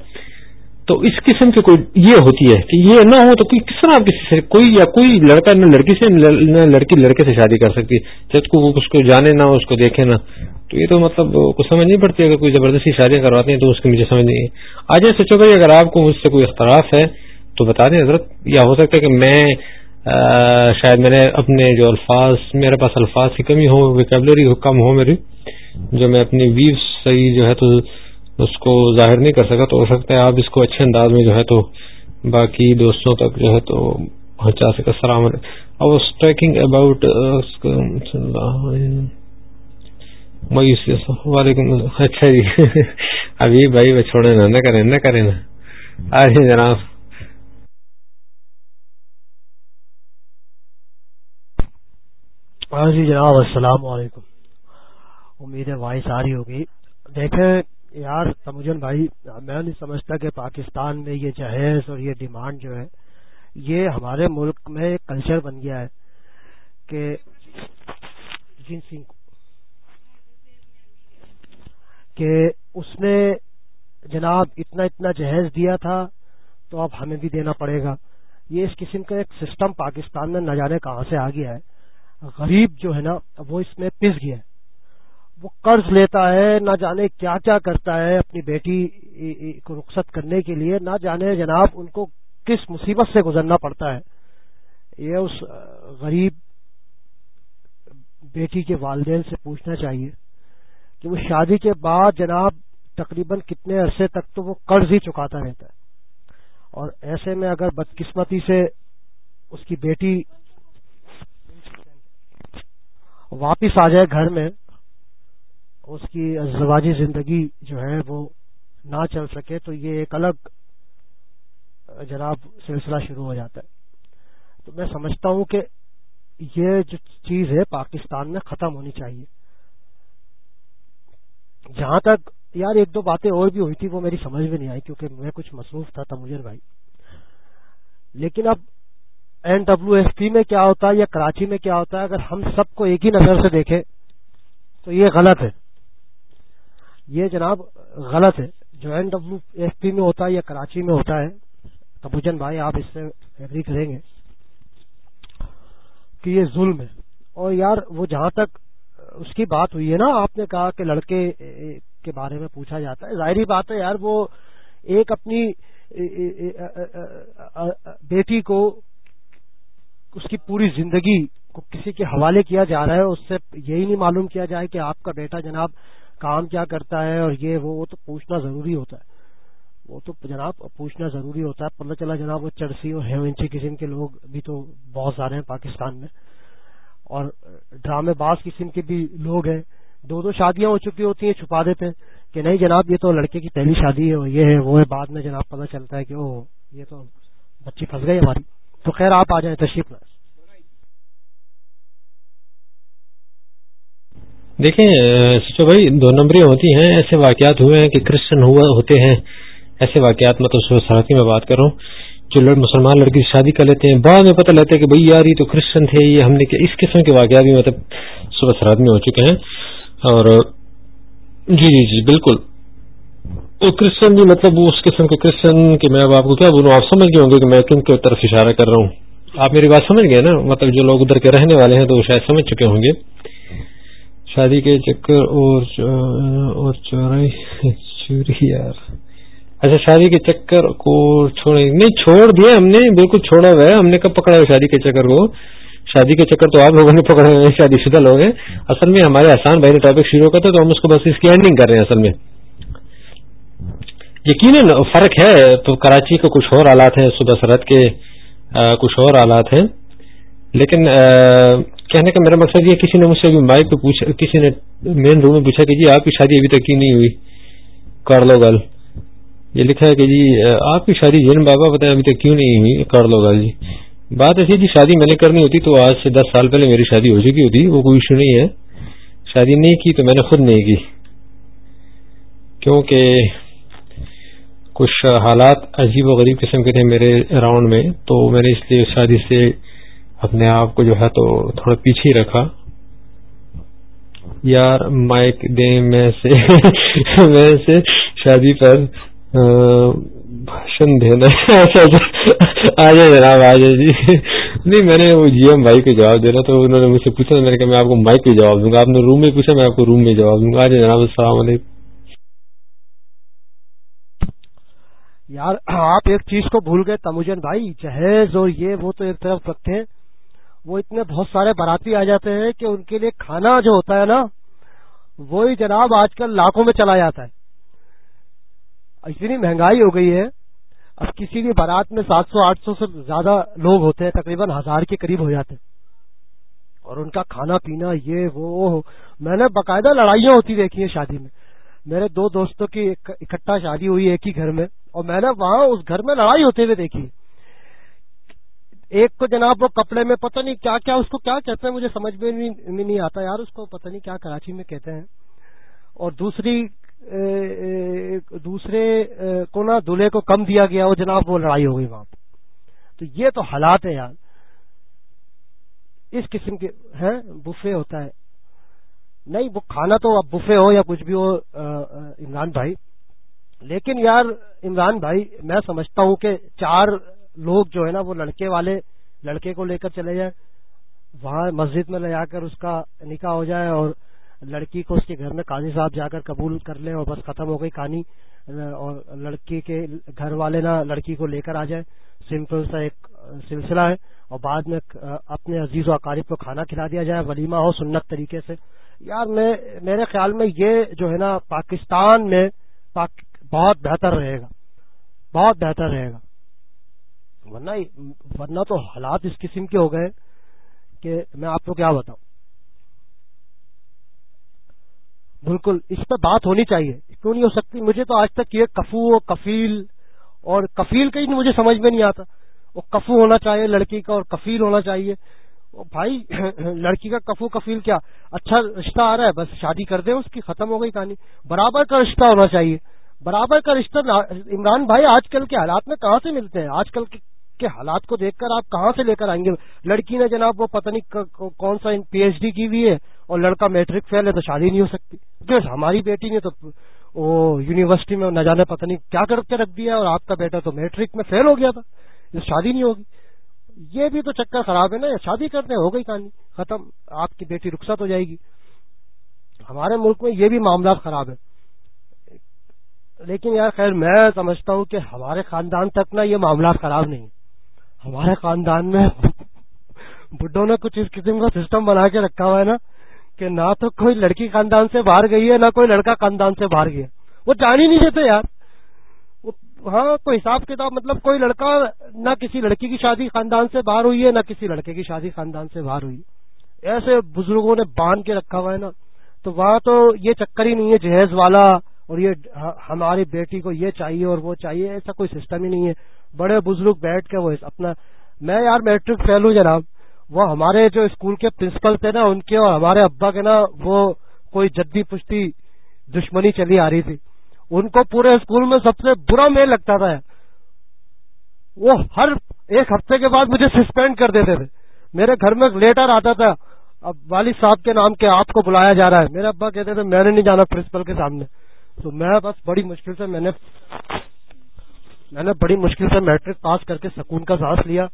تو اس قسم کی کوئی یہ ہوتی ہے کہ یہ نہ ہو تو کوئی کس طرح کسی سے کوئی یا کوئی لڑکا نہ لڑکی سے نہ لڑکی لڑکے سے شادی کر سکتی جب کو اس کو جانے نہ اس کو دیکھے نہ۔ تو یہ تو مطلب کچھ سمجھ نہیں پڑتی اگر کوئی زبردستی شادیاں کرواتے ہیں تو اس کی مجھے سمجھ نہیں ہے آج سچو بھائی، اگر آپ کو مجھ سے کوئی اختراف ہے تو بتا دیں حضرت۔ یا ہو سکتا ہے کہ میں شاید میں نے اپنے جو الفاظ، میرے پاس الفاظ کی کمی ہو ویکیبلری کم ہو میری، جو میں اپنی ویو صحیح جو ہے تو اس کو ظاہر نہیں کر سکا تو ہو سکتا ہے آپ اس کو اچھے انداز میں جو ہے تو باقی دوستوں تک جو ہے تو پہنچا سکے۔ السلام علیکم۔ uh, اباؤٹ وعلیکم اچھا جی۔ ابھی بھائی چھوڑے نا، نہ کریں نہ کریں نا۔ جی جناب۔ ہاں جی جناب، السلام علیکم۔ امید ہے وائس آ رہی ہوگی۔ دیکھیں یار تمجن بھائی، میں نہیں سمجھتا کہ پاکستان میں یہ جہیز اور یہ ڈیمانڈ جو ہے، یہ ہمارے ملک میں ایک کلچر بن گیا ہے کہ جن سنگھ کہ اس نے جناب اتنا اتنا جہیز دیا تھا تو اب ہمیں بھی دینا پڑے گا۔ یہ اس قسم کا ایک سسٹم پاکستان میں نہ جانے کہاں سے آ گیا ہے۔ غریب جو ہے نا، وہ اس میں پس گیا ہے۔ وہ قرض لیتا ہے، نہ جانے کیا کیا کرتا ہے اپنی بیٹی کو رخصت کرنے کے لیے، نہ جانے جناب ان کو کس مصیبت سے گزرنا پڑتا ہے۔ یہ اس غریب بیٹی کے والدین سے پوچھنا چاہیے کہ وہ شادی کے بعد جناب تقریباً کتنے عرصے تک تو وہ قرض ہی چکاتا رہتا ہے۔ اور ایسے میں اگر بدقسمتی سے اس کی بیٹی واپس آ جائے گھر میں اس کی ازدواجی زندگی جو ہے وہ نہ چل سکے تو یہ ایک الگ جناب سلسلہ شروع ہو جاتا ہے۔ تو میں سمجھتا ہوں کہ یہ جو چیز ہے پاکستان میں ختم ہونی چاہیے۔ جہاں تک یار ایک دو باتیں اور بھی ہوئی تھی وہ میری سمجھ میں نہیں آئی کیونکہ میں کچھ مصروف تھا تمجر بھائی۔ لیکن اب این ڈبلو ایس پی میں کیا ہوتا ہے یا کراچی میں کیا ہوتا ہے، اگر ہم سب کو ایک ہی نظر سے دیکھیں تو یہ غلط ہے۔ یہ جناب غلط ہے۔ جو این ڈبلو ایس پی میں ہوتا ہے یا کراچی میں ہوتا ہے تبوجن بھائی آپ اس سے ایگری کریں گے کہ یہ ظلم ہے۔ اور یار وہ جہاں تک اس کی بات ہوئی ہے نا، آپ نے کہا کہ لڑکے کے بارے میں پوچھا جاتا ہے۔ ظاہری بات ہے یار، وہ ایک اپنی بیٹی کو اس کی پوری زندگی کو کسی کے حوالے کیا جا رہا ہے، اس سے یہی نہیں معلوم کیا جائے کہ آپ کا بیٹا جناب کام کیا کرتا ہے اور یہ وہ تو پوچھنا ضروری ہوتا ہے۔ وہ تو جناب پوچھنا ضروری ہوتا ہے۔ پتہ چلا جناب وہ چرسی اور ہیونچی قسم کے لوگ بھی تو بہت سارے ہیں پاکستان میں۔ اور ڈرامے باز قسم کے بھی لوگ ہیں۔ دو دو شادیاں ہو چکی ہوتی ہیں چھپا دیتے ہیں کہ نہیں جناب یہ تو لڑکے کی پہلی شادی ہے اور یہ ہے، وہ ہے۔ بعد میں جناب پتہ چلتا ہے کہ او یہ تو بچی پھنس گئی ہماری۔ تو خیر آپ آ جائیں تشریف لائیں۔ دیکھیں سچو بھائی، دو نمبری ہوتی ہیں، ایسے واقعات ہوئے ہیں کہ کرسچن ہوا، ہوتے ہیں۔ ایسے واقعات مطلب صبح سرحدی میں بات کر رہا ہوں جو مسلمان لڑکی سے شادی کر لیتے ہیں، بعد میں پتہ لیتے ہیں کہ بھائی، یار، یہ تو کرسچن تھے، یہ ہم نے اس قسم کے واقعات بھی مطلب صبح سرحد میں ہو چکے ہیں۔ اور جی جی جی بالکل۔ وہ کرسچن بھی مطلب اس قسم کے کرسچن کہ میں اب آپ کو کیا بولوں، آپ سمجھ گئے ہوں گے کہ میں کن کی طرف اشارہ کر رہا ہوں۔ آپ میری بات سمجھ گئے نا؟ مطلب جو لوگ ادھر کے رہنے والے ہیں تو وہ شاید سمجھ چکے ہوں گے۔ شادی کے چکر اور چورائی چوری یار۔ اچھا شادی کے چکر کو چھوڑے نہیں، چھوڑ دیا ہم نے، بالکل چھوڑا ہوا ہے۔ ہم نے کب پکڑا ہے شادی کے چکر کو؟ شادی کے چکر تو آپ لوگوں نے پکڑے ہوئے شادی شدہ لوگ ہیں۔ اصل میں ہمارے آسان بھائی نے ٹاپک شروع کرتے تو ہم اس کو بس اس کی اینڈنگ کر رہے ہیں اصل میں۔ یقیناً فرق ہے، تو کراچی کے کچھ اور حالات ہیں، صبح سرحد کے کچھ اور حالات ہیں۔ لیکن کہنے کا میرا مقصد یہ کسی نے مجھ سے ابھی مائک پہ پوچھا، کسی نے مین روم میں پوچھا کہ جی آپ کی شادی ابھی تک کی نہیں ہوئی؟ کر لو گل یہ لکھا ہے کہ جی آپ کی شادی جن بابا بتائیں ابھی تک کیوں نہیں ہوئی کر لو گا جی۔ بات ایسی جی شادی میں نے کرنی ہوتی تو آج سے دس سال پہلے میری شادی ہو چکی ہوتی، وہ کوئی ایشو نہیں ہے۔ شادی نہیں کی تو میں نے خود نہیں کی۔ کیونکہ کچھ حالات عجیب و غریب قسم کے تھے میرے اراؤنڈ میں، تو میں نے اس لیے شادی سے اپنے آپ کو جو ہے تو تھوڑا پیچھے رکھا۔ یار مائک دیں میں سے شادی پر بھاشن دینا آ جائے جناب آ جائے جی۔ نہیں، میں نے وہ جی ایم بھائی کو جواب دینا تو انہوں نے مجھ سے پوچھا، میں نے کہا میں آپ کو مائک پہ جواب دوں گا۔ آپ نے روم میں پوچھا، میں آپ کو روم میں جواب دوں گا۔ آ جائے جناب، السلام علیکم۔ یار، آپ ایک چیز کو بھول گئے، تموجن بھائی۔ جہیز اور یہ، وہ تو ایک طرف رکھتے ہیں۔ وہ اتنے بہت سارے باراتی آ جاتے ہیں کہ ان کے لیے کھانا جو ہوتا ہے نا، وہی جناب آج کل لاکھوں میں چلا جاتا ہے۔ اتنی مہنگائی ہو گئی ہے۔ اب کسی بھی بارات میں سات سو، آٹھ سو سے زیادہ لوگ ہوتے ہیں، تقریباً ہزار کے قریب ہو جاتے ہیں۔ اور ان کا کھانا پینا، یہ، وہ میں نے باقاعدہ لڑائیاں ہوتی دیکھی ہیں شادی میں۔ میرے دو دوستوں کی اکٹھا شادی ہوئی ایک ہی گھر میں، اور میں نے وہاں اس گھر میں لڑائی ہوتے ہوئے دیکھی۔ ایک کو جناب وہ کپڑے میں پتہ نہیں کیا کیا اس کو کیا کہتے ہیں، مجھے سمجھ میں نہیں آتا یار اس کو، پتہ نہیں کیا کراچی میں کہتے ہیں۔ اور دوسری دوسرے کو نا دلہے کو کم دیا گیا، وہ جناب وہ لڑائی ہو گئی وہاں پہ تو یہ تو حالات ہیں یار۔ اس قسم کے، ہیں، بفے ہوتا ہے۔ نہیں، وہ کھانا تو اب بفے ہو یا کچھ بھی ہو عمران بھائی۔ لیکن یار، عمران بھائی، میں سمجھتا ہوں کہ چار لوگ جو ہے نا وہ لڑکے والے لڑکے کو لے کر چلے جائیں، وہاں مسجد میں لے جا کر اس کا نکاح ہو جائے اور لڑکی کو اس کے گھر میں قاضی صاحب جا کر قبول کر لیں اور بس ختم ہو گئی کہانی، اور لڑکی کے گھر والے نا لڑکی کو لے کر آ جائیں۔ سمپل سا ایک سلسلہ ہے اور بعد میں اپنے عزیز و اقارب کو کھانا کھلا دیا جائے، ولیمہ ہو سنت طریقے سے۔ یار میں، میرے خیال میں یہ جو ہے نا پاکستان میں بہت بہتر رہے گا۔ بہت بہتر رہے گا۔ ورنہ ورنہ تو حالات اس قسم کے ہو گئے کہ میں آپ کو کیا بتاؤں۔ بالکل، اس پہ بات ہونی چاہیے۔ کیوں نہیں ہو سکتی؟ مجھے تو آج تک یہ کفو و کفیل اور کفیل کا ہی مجھے سمجھ میں نہیں آتا۔ وہ کفو ہونا چاہیے لڑکی کا اور کفیل ہونا چاہیے۔ بھائی، لڑکی کا کفو کفیل کیا؟ اچھا رشتہ آ رہا ہے، بس شادی کر دیں اس کی، ختم ہو گئی کہانی۔ برابر کا رشتہ ہونا چاہیے۔ برابر کا رشتہ عمران بھائی، آج کل کے حالات میں کہاں سے ملتے ہیں؟ آج کل کے کے حالات کو دیکھ کر آپ کہاں سے لے کر آئیں گے؟ لڑکی نے جناب وہ پتہ نہیں کون سا پی ایچ ڈی کی ہوئی ہے اور لڑکا میٹرک فیل ہے تو شادی نہیں ہو سکتی۔ ہماری بیٹی نے تو وہ یونیورسٹی میں نہ جانے پتہ نہیں کیا کر کے رکھ دیا اور آپ کا بیٹا تو میٹرک میں فیل ہو گیا تھا۔ شادی نہیں ہوگی۔ یہ بھی تو چکر خراب ہے نا شادی کرتے ہو گئی کہانی۔ ختم۔ آپ کی بیٹی رخصت ہو جائے گی۔ ہمارے ملک میں یہ بھی معاملات خراب ہے لیکن یار خیر، میں سمجھتا ہوں کہ ہمارے خاندان تک نا یہ معاملات خراب نہیں ہمارے خاندان میں بڈوں نے کچھ اس قسم کا سسٹم بنا کے رکھا ہوا ہے نا کہ نہ تو کوئی لڑکی خاندان سے باہر گئی ہے، نہ کوئی لڑکا خاندان سے باہر گیا وہ جان ہی نہیں دیتے یار۔ ہاں کوئی حساب کتاب مطلب کوئی لڑکا نہ کسی لڑکی کی شادی خاندان سے باہر ہوئی ہے، نہ کسی لڑکے کی شادی خاندان سے باہر ہوئی ایسے بزرگوں نے باندھ کے رکھا ہوا ہے نا۔ تو وہاں تو یہ چکر ہی نہیں ہے، جہیز والا اور یہ ہماری بیٹی کو یہ چاہیے اور وہ چاہیے، ایسا کوئی سسٹم ہی نہیں ہے۔ بڑے بزرگ بیٹھ کے وہ اپنا میں یار میٹرک فیل ہوں جناب، وہ ہمارے جو اسکول کے پرنسپل تھے نا، ان کے اور ہمارے ابا کے نا، وہ کوئی جدی پشتی دشمنی چلی آ رہی تھی۔ ان کو پورے اسکول میں سب سے برا میل لگتا تھا۔ وہ ہر ایک ہفتے کے بعد مجھے سسپینڈ کر دیتے تھے۔ میرے گھر میں لیٹر آتا تھا۔ اب والد صاحب کے نام کے آپ کو بلایا جا رہا ہے۔ میرے ابا کہتے تھے میں نے نہیں جانا پرنسپل کے سامنے۔ تو میں بس بڑی مشکل سے میں نے میں نے بڑی مشکل سے میٹرک پاس کر کے سکون کا سانس لیا۔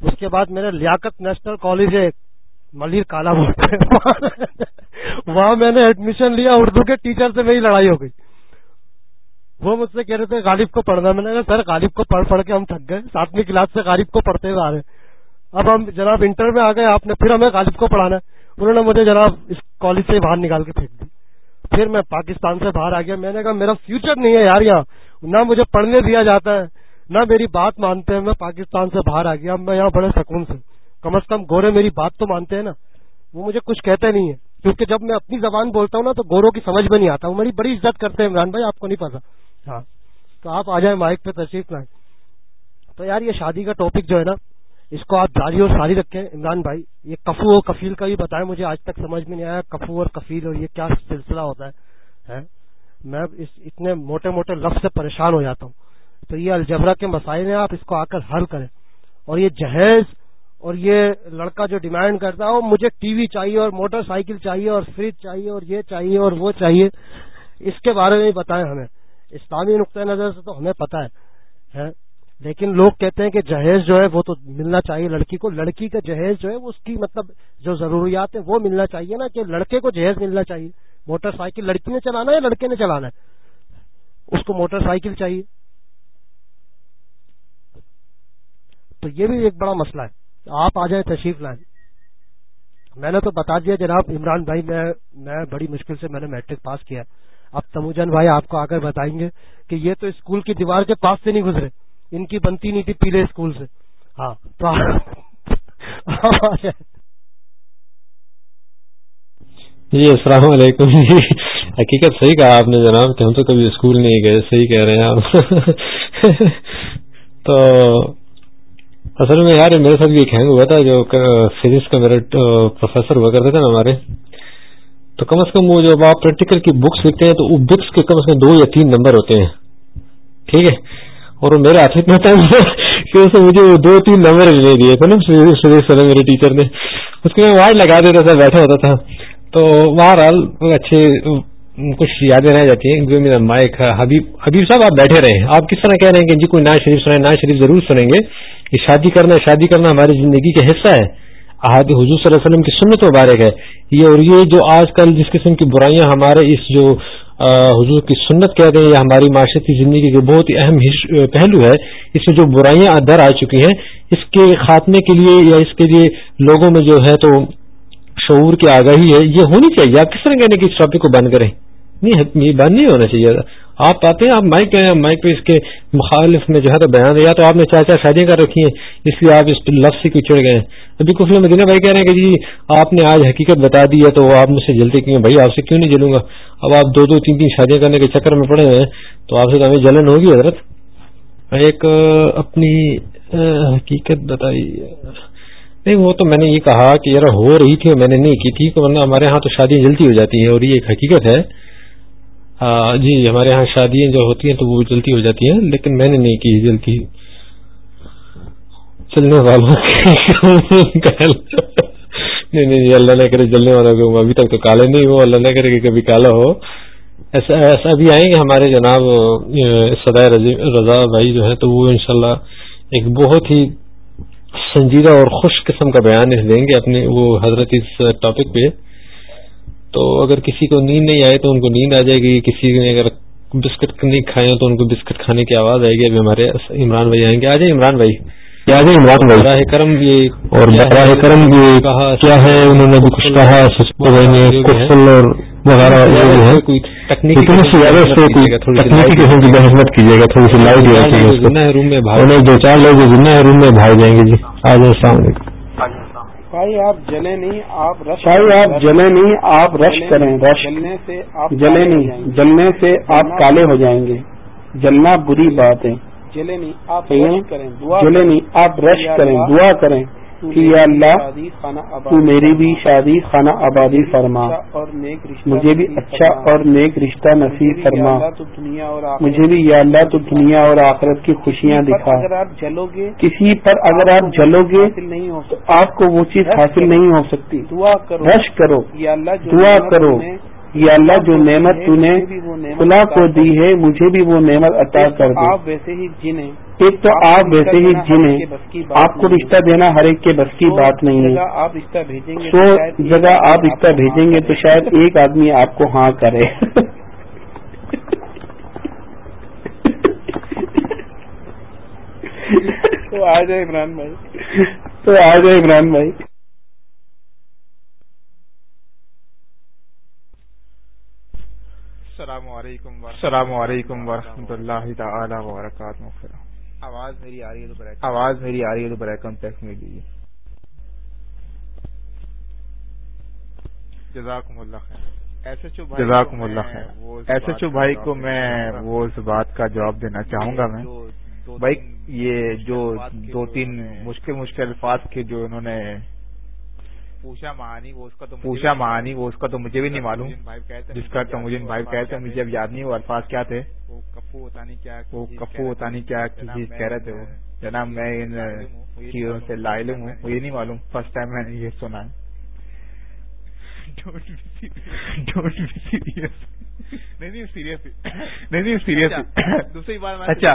اس کے بعد میرے لیاقت نیشنل کالج ہے ملیر کالا وہاں میں نے ایڈمیشن لیا، اردو کے ٹیچر سے میری لڑائی ہو گئی۔ وہ مجھ سے کہہ رہے تھے، غالب کو پڑھنا۔ میں نے کہا، سر، غالب کو پڑھ پڑھ کے ہم تھک گئے۔ ساتویں کلاس سے غالب کو پڑھتے ہوئے آ رہے اب ہم جناب انٹر میں آ گئے، آپ نے پھر ہمیں غالب کو پڑھانا انہوں نے مجھے جناب اس کالج سے باہر نکال کے پھینک دی پھر میں پاکستان سے باہر آ گیا۔ میں نے کہا، میرا فیوچر نہیں ہے یار یہاں۔ نہ مجھے پڑھنے دیا جاتا ہے، نہ میری بات مانتے ہیں، میں پاکستان سے باہر آ گیا اب میں یہاں بڑے سکون سے۔ کم از کم گورے میری بات تو مانتے ہیں نا۔ وہ مجھے کچھ کہتے نہیں ہے کیونکہ جب میں اپنی زبان بولتا ہوں نا تو گوروں کی سمجھ میں نہیں آتا۔ وہ میری بڑی عزت کرتے ہیں، عمران بھائی، آپ کو نہیں پتا۔ ہاں۔ تو آپ آ جائیں مائک پہ تشریف لائیں۔ تو یار یہ شادی کا ٹاپک جو ہے نا، اس کو آپ جاری اور ساری رکھیں۔ عمران بھائی، یہ کفو اور کفیل کا بھی بتائیں مجھے آج تک سمجھ میں نہیں آیا، کفو اور کفیل اور یہ کیا سلسلہ ہوتا ہے میں اس اتنے موٹے موٹے لفظ سے پریشان ہو جاتا ہوں۔ تو یہ الجبرا کے مسائل ہیں، آپ اس کو آ کر حل کریں۔ اور یہ جہیز اور یہ لڑکا جو ڈیمانڈ کرتا ہے، وہ مجھے ٹی وی چاہیے اور موٹر سائیکل چاہیے اور فریج چاہیے اور یہ چاہیے اور وہ چاہیے، اس کے بارے میں بتائیں ہمیں۔ اسلامی نقطۂ نظر سے تو ہمیں پتا ہے لیکن لوگ کہتے ہیں کہ جہیز جو ہے، وہ تو ملنا چاہیے لڑکی کو۔ لڑکی کا جہیز جو ہے اس کی مطلب جو ضروریات ہیں، وہ ملنا چاہیے نا کہ لڑکے کو جہیز ملنا چاہیے۔ موٹر سائیکل لڑکی نے چلانا ہے یا لڑکے نے چلانا ہے؟ اس کو موٹر سائیکل چاہیے۔ تو یہ بھی ایک بڑا مسئلہ ہے۔ آپ آ جائیں تشریف لائیں۔ میں نے تو بتا دیا جناب، عمران بھائی، میں میں بڑی مشکل سے میں نے میٹرک پاس کیا اب تموجن بھائی آپ کو آ کر بتائیں گے کہ یہ تو اسکول کی دیوار کے پاس سے نہیں گزرے۔ ان کی بنتی نہیں تھی پیلے اسکول سے۔ ہاں تو جی السلام علیکم جی۔ حقیقت صحیح کہا آپ نے جناب کہ ہم تو کبھی اسکول نہیں گئے، صحیح کہہ رہے ہیں آپ۔ تو اصل میں یار، میرے ساتھ یہ ہینگ ہوا تھا جو فزکس کا میرا پروفیسر ہوا کرتے تھے نا ہمارے۔ تو کم از کم وہ جب آپ پریکٹیکل کی بکس لکھتے ہیں تو وہ بکس کے کم از کم دو یا تین نمبر ہوتے ہیں۔ ٹھیک ہے؟ اور وہ میرے ہاتھ اتنا ٹائم کہ اس نے مجھے وہ دو تین نمبر لے دیے تھے نا۔ میرے ٹیچر نے۔ اس کے میں وارڈ لگا دیتا تھا، بیٹھا ہوتا تھا۔ تو بہرحال اچھے، کچھ یادیں رہ جاتی ہیں۔ جو میرا مائک حبیب حبیب صاحب، آپ بیٹھے رہے ہیں آپ کس طرح کہہ رہے ہیں کہ جی کوئی ناز شریف سنیں ناز شریف ضرور سنیں گے۔ کہ شادی کرنا شادی کرنا ہماری زندگی کا حصہ ہے۔ احادی حضور صلی اللہ علیہ وسلم کی سنت مبارک ہے۔ یہ اور یہ جو آج کل جس قسم کی برائیاں ہمارے اس جو حضور کی سنت کہہ ہیں یا ہماری معاشرتی زندگی کے بہت ہی اہم پہلو ہے۔ اس میں جو برائیاں در آ چکی ہیں، اس کے خاتمے کے لیے یا اس کے لیے لوگوں میں جو ہے تو شعور کی آگاہی ہے، یہ ہونی چاہیے۔ آپ کس طرح کہنے کہ اس ٹاپک کو بند کریں؟ نہیں یہ بند نہیں ہونا چاہیے۔ آپ آتے ہیں، آپ مائک پہ مائک پہ اس کے مخالف میں جو ہے تو بیان یا تو آپ نے چار چار شادیاں کر رکھی ہیں، اس لیے آپ اس لفظ سے کیوں چڑھ گئے ہیں؟ ابھی کچھ مدینہ بھائی کہہ رہے ہیں کہ جی آپ نے آج حقیقت بتا دی ہے تو آپ مجھ سے جلدی کیوں بھائی، آپ سے کیوں نہیں جلوں گا؟ اب آپ دو دو، تین تین شادیاں کرنے کے چکر میں پڑے ہوئے ہیں، تو آپ سے تو ہمیں جلن ہوگی حضرت۔ ایک، اپنی حقیقت بتائی۔ نہیں، وہ تو میں نے یہ کہا کہ یار ہو رہی تھی میں نے نہیں کی تھی ورنہ ہمارے ہاں تو شادیاں جلدی ہو جاتی ہیں اور یہ ایک حقیقت ہے۔ جی ہمارے ہاں شادیاں جو ہوتی ہیں تو وہ جلدی ہو جاتی ہیں، لیکن میں نے نہیں کی جلدی۔ چلنے والوں نہیں نہیں اللہ نہ کرے چلنے والوں کو ابھی تک تو کالے نہیں ہو اللہ نہ کرے کہ کبھی کالا ہو۔ ایسا ایسا بھی آئیں گے ہمارے جناب سدائے رضا بھائی جو ہے تو وہ انشاءاللہ ایک بہت ہی سنجیدہ اور خوش قسم کا بیان دیں گے اپنے وہ حضرت اس ٹاپک پہ۔ تو اگر کسی کو نیند نہیں آئے تو ان کو نیند آ جائے گی کسی نے اگر بسکٹ نہیں کھائے تو ان کو بسکٹ کھانے کی آواز آئے گی۔ ابھی ہمارے عمران بھائی آئیں گے۔ آ جائیں عمران بھائی۔ براہ کرم یہ اور براہ کرم یہ کیا ہے؟ انہوں نے بھی کچھ کہا وغیرہ تکنیکی خدمت کیجیے گا تھوڑی سی لائٹ روم میں دو چار لوگ ذمہ روم میں بھاگ جائیں گے جی۔ آج السلام علیکم۔ بھائی آپ جلے نہیں آپ رش آپ جلے نہیں آپ رش کریں رش۔ جلنے سے آپ جلے نہیں جلنے سے آپ کالے ہو جائیں گے۔ جلنا بری بات ہے جلے نہیں آپ کریں جلے نہیں آپ رش کریں دعا کریں۔ کہ یا اللہ تو میری بھی شادی خانہ آبادی فرما۔ مجھے بھی اچھا اور نیک رشتہ نصیب فرما۔ مجھے بھی یا اللہ تو دنیا اور آخرت کی خوشیاں دکھا۔ کسی پر اگر آپ جلو گے تو آپ کو وہ چیز حاصل نہیں ہو سکتی۔ دعا کرو رش کرو۔ یا اللہ دعا کرو۔ یا اللہ جو نعمت تو نے خلا کو دی ہے مجھے بھی وہ نعمت عطا کر دے۔ آپ ویسے ہی جنہیں ایک تو آپ ویسے ہی جنہیں آپ کو رشتہ دینا ہر ایک کے بس کی بات نہیں ہے۔ آپ رشتہ بھیجیں گے سو جگہ آپ رشتہ بھیجیں گے تو شاید ایک آدمی آپ کو ہاں کرے۔ تو آ جائے عمران بھائی۔ تو آ جائے عمران بھائی۔ السلام علیکم السلام علیکم ورحمۃ اللہ تعالی وبرکاتہ آواز میری آ رہی ہے تو آواز میری آ رہی ہے تو برائے کم ٹیکس میں لیجیے جزاکم اللہ خیر۔ ایس ایچ او جزاکم اللہ خیر۔ ایس ایچ او بھائی کو میں وہ اس بات کا جواب دینا چاہوں گا میں۔ بھائی یہ جو دو تین مشکل مشکل الفاظ کے جو انہوں نے پوچھا مہانی وہ اس کا تو پوچھا مہانی وہ اس کا تو مجھے بھی نہیں معلوم۔ جس کا تو مجھے بھائی کہتے ہیں مجھے اب یاد نہیں وہ الفاظ کیا تھے؟ وہ کفو ہوتا نہیں کیا وہ کفو ہوتا نہیں کیا چیز کہہ رہے تھے وہ۔ جناب میں ان چیزوں سے لائل ہوں وہ یہ نہیں معلوم۔ فرسٹ ٹائم میں نے یہ سنا ہے۔ نہیں سیریس نہیں سیریس دوسری بار اچھا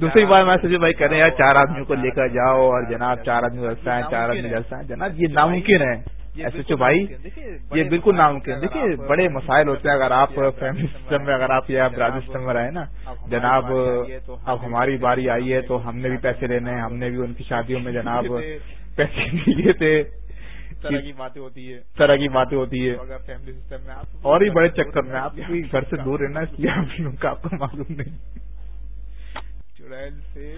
دوسری بار میں سجے بھائی کریں یار چار آدمیوں کو لے کر جاؤ اور جناب چار آدمی رستا ہے چار آدمی رستا ہے جناب یہ ناممکن ہے ایسے چو بھائی یہ بالکل ناممکن دیکھیے بڑے مسائل ہوتے ہیں اگر آپ فیملی سسٹم میں اگر آپ یا برادری سسٹم میں رہے نا جناب اب ہماری باری آئی ہے تو ہم نے بھی پیسے لینے ہیں ہم نے بھی ان کی شادیوں میں جناب پیسے لیے تھے طرح کی باتیں ہوتی ہے طرح کی باتیں ہوتی ہے فیملی سسٹم میں آپ اور بھی بڑے چکر میں آپ گھر سے دور رہنا اس لیے آپ لوگوں کا آپ کو معلوم نہیں۔ چڑیل سے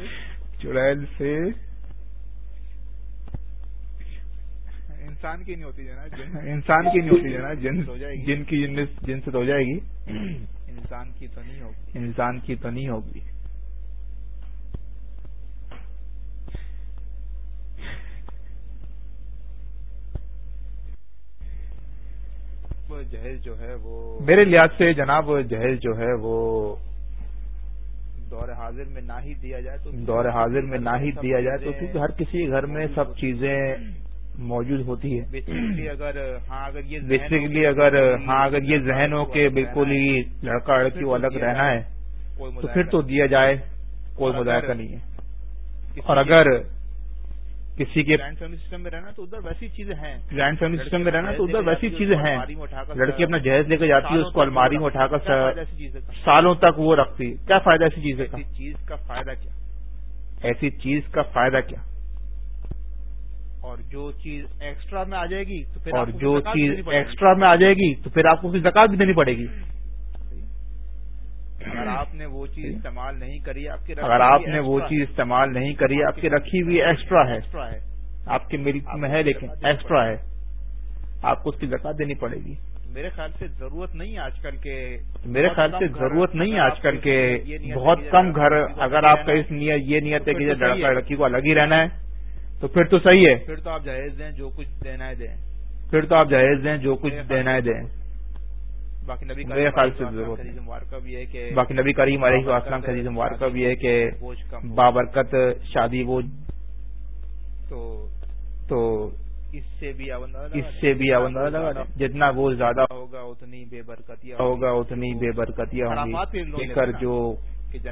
چڑیل سے۔ انسان کی نہیں ہوتی جنا انسان کی نہیں ہوتی جنا جن جن کی جن سے تو ہو جائے گی۔ انسان کی تو نہیں ہوگی۔ انسان کی تو نہیں ہوگی۔ جہیز جو ہے وہ میرے لحاظ سے جناب جہیز جو ہے وہ دور حاضر میں نہ ہی دیا جائے تو دور حاضر میں نہ ہی دیا جائے تو کیونکہ ہر کسی گھر میں سب چیزیں موجود ہوتی ہے بیسکلی اگر ہاں اگر یہ بیسکلی اگر ہاں اگر یہ ذہن ہو کہ بالکل ہی لڑکا لڑکی وہ الگ رہنا ہے تو پھر تو دیا جائے کوئی مذائقہ نہیں ہے۔ اور اگر کسی کے گرینڈ فیملی سسٹم میں رہنا تو ادھر ویسی چیزیں ہیں۔ گرینڈ فیملی سسٹم میں رہنا تو ادھر ویسی چیزیں ہیں۔ لڑکی اپنا جہیز لے کے جاتی ہے اس کو الماری میں اٹھا کر سالوں تک وہ رکھتی۔ ہے کیا فائدہ ایسی چیز ہے چیز کا فائدہ کیا؟ ایسی چیز کا فائدہ کیا؟ اور جو چیز ایکسٹرا میں آ جائے گی تو پھر اور جو چیز ایکسٹرا میں آ جائے گی تو پھر آپ کو اس کی زکات بھی دینی پڑے گی۔ اگر آپ نے وہ چیز استعمال نہیں کری آپ کی اگر آپ نے وہ چیز استعمال نہیں کری آپ کی رکھی ہوئی ایکسٹرا ہے۔ آپ کے ملک میں ہے لیکن ایکسٹرا ہے۔ آپ کو اس کی زکات دینی پڑے گی۔ میرے خیال سے ضرورت نہیں آج کل کے میرے خیال سے ضرورت نہیں آج کل کے بہت کم گھر اگر آپ کا اس نیت یہ نیت ہے کہ لڑکا لڑکی کو الگ ہی رہنا ہے تو پھر تو صحیح ہے۔ پھر تو آپ جہیز دیں جو کچھ دینا ہے دیں۔ پھر تو آپ جہیز دیں جو کچھ دینا ہے دیں۔ باقی نبی میرے خیال سے ضرورت بھی ہے کہ باقی نبی کریم علیہ السلام خدیج مبارک کا بھی ہے کہ بابرکت شادی وہ تو اس سے بھی اس سے بھی لگا جتنا وہ زیادہ ہوگا اتنی بے برکتیاں ہوگا اتنی بے برکتیاں کر جو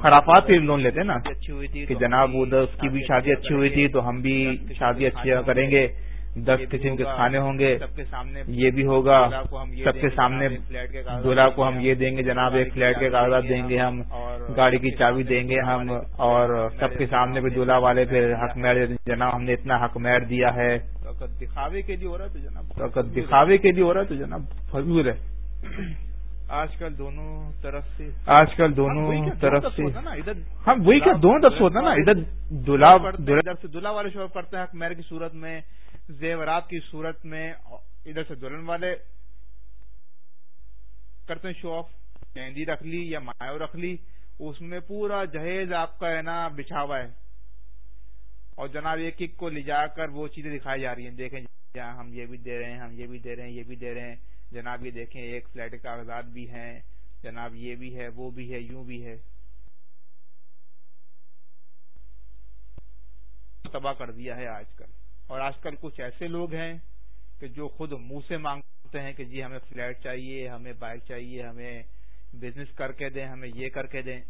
خرافات پھر لون لیتے نا اچھی ہوئی تھی کہ جناب وہ اس کی بھی شادی اچھی ہوئی تھی تو ہم بھی شادی اچھی کریں گے۔ دس قسم کے کھانے ہوں گے یہ بھی ہوگا سب کے سامنے دلہا کو ہم یہ دیں گے جناب ایک فلیٹ کے کاغذات دیں گے ہم گاڑی کی چابی دیں گے ہم اور سب کے سامنے بھی دلہا والے پھر حق میر جناب ہم نے اتنا حق میر دیا ہے۔ دکھاوے کے لیے ہو رہا ہے تو جناب دکھاوے کے لیے ہو رہا ہے تو جناب فضول ہے۔ آج کل دونوں طرف سے۔ آج کل دونوں طرف سے ہاں وہی کیا دونوں طرف سے ہوتا نا ادھر دلہا دلہا والے شو کرتے ہیں میر کی صورت میں۔ زیورات کی صورت میں ادھر سے دلہن والے کرتے ہیں شو آف، مہندی رکھ لی یا مایو رکھ لی، اس میں پورا جہیز آپ کا ہے نا بچھاوا ہے۔ اور جناب ایک ایک کو لے جا کر وہ چیزیں دکھائی جا رہی ہیں۔ دیکھیں جی، جی، ہم یہ بھی دے رہے ہیں، ہم یہ بھی دے رہے ہیں، یہ بھی دے رہے ہیں۔ جناب یہ دیکھیں، ایک فلیٹ کے کاغذات بھی ہیں۔ جناب یہ بھی ہے، وہ بھی ہے، یوں بھی ہے۔ تباہ کر دیا ہے آج کل۔ اور آج کل کچھ ایسے لوگ ہیں کہ جو خود منہ سے مانگتے ہیں کہ جی ہمیں فلیٹ چاہیے، ہمیں بائک چاہیے، ہمیں بزنس کر کے دیں، ہمیں یہ کر کے دیں۔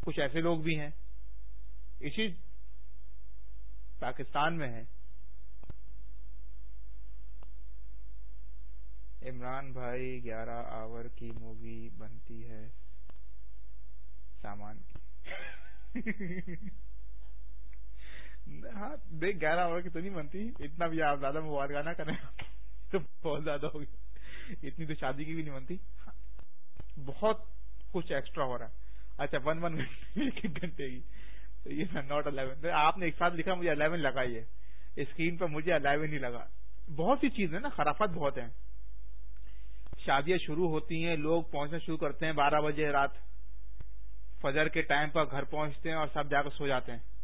کچھ ایسے لوگ بھی ہیں۔ اسی پاکستان میں ہیں۔ عمران بھائی گیارہ آور کی مووی بنتی ہے سامان کی۔ ہاں دیکھ گیارہ آور کی تو نہیں بنتی۔ اتنا بھی آپ زیادہ مبارکانہ کریں، تو بہت زیادہ ہوگی اتنی تو شادی کی بھی نہیں بنتی۔ بہت کچھ ایکسٹرا ہو رہا ہے۔ اچھا ون ون ایک ایک گھنٹے کی۔ تو یہ ناٹ الیون آپ نے ایک ساتھ لکھا، مجھے الیون لگائی ہے اسکرین پہ مجھے الیون ہی لگا۔ بہت سی چیزیں نا خرافت بہت ہیں۔ شادیاں شروع ہوتی ہیں، لوگ پہنچنا شروع کرتے ہیں بارہ بجے رات۔ فجر کے ٹائم پر گھر پہنچتے ہیں اور سب جا کر سو جاتے ہیں۔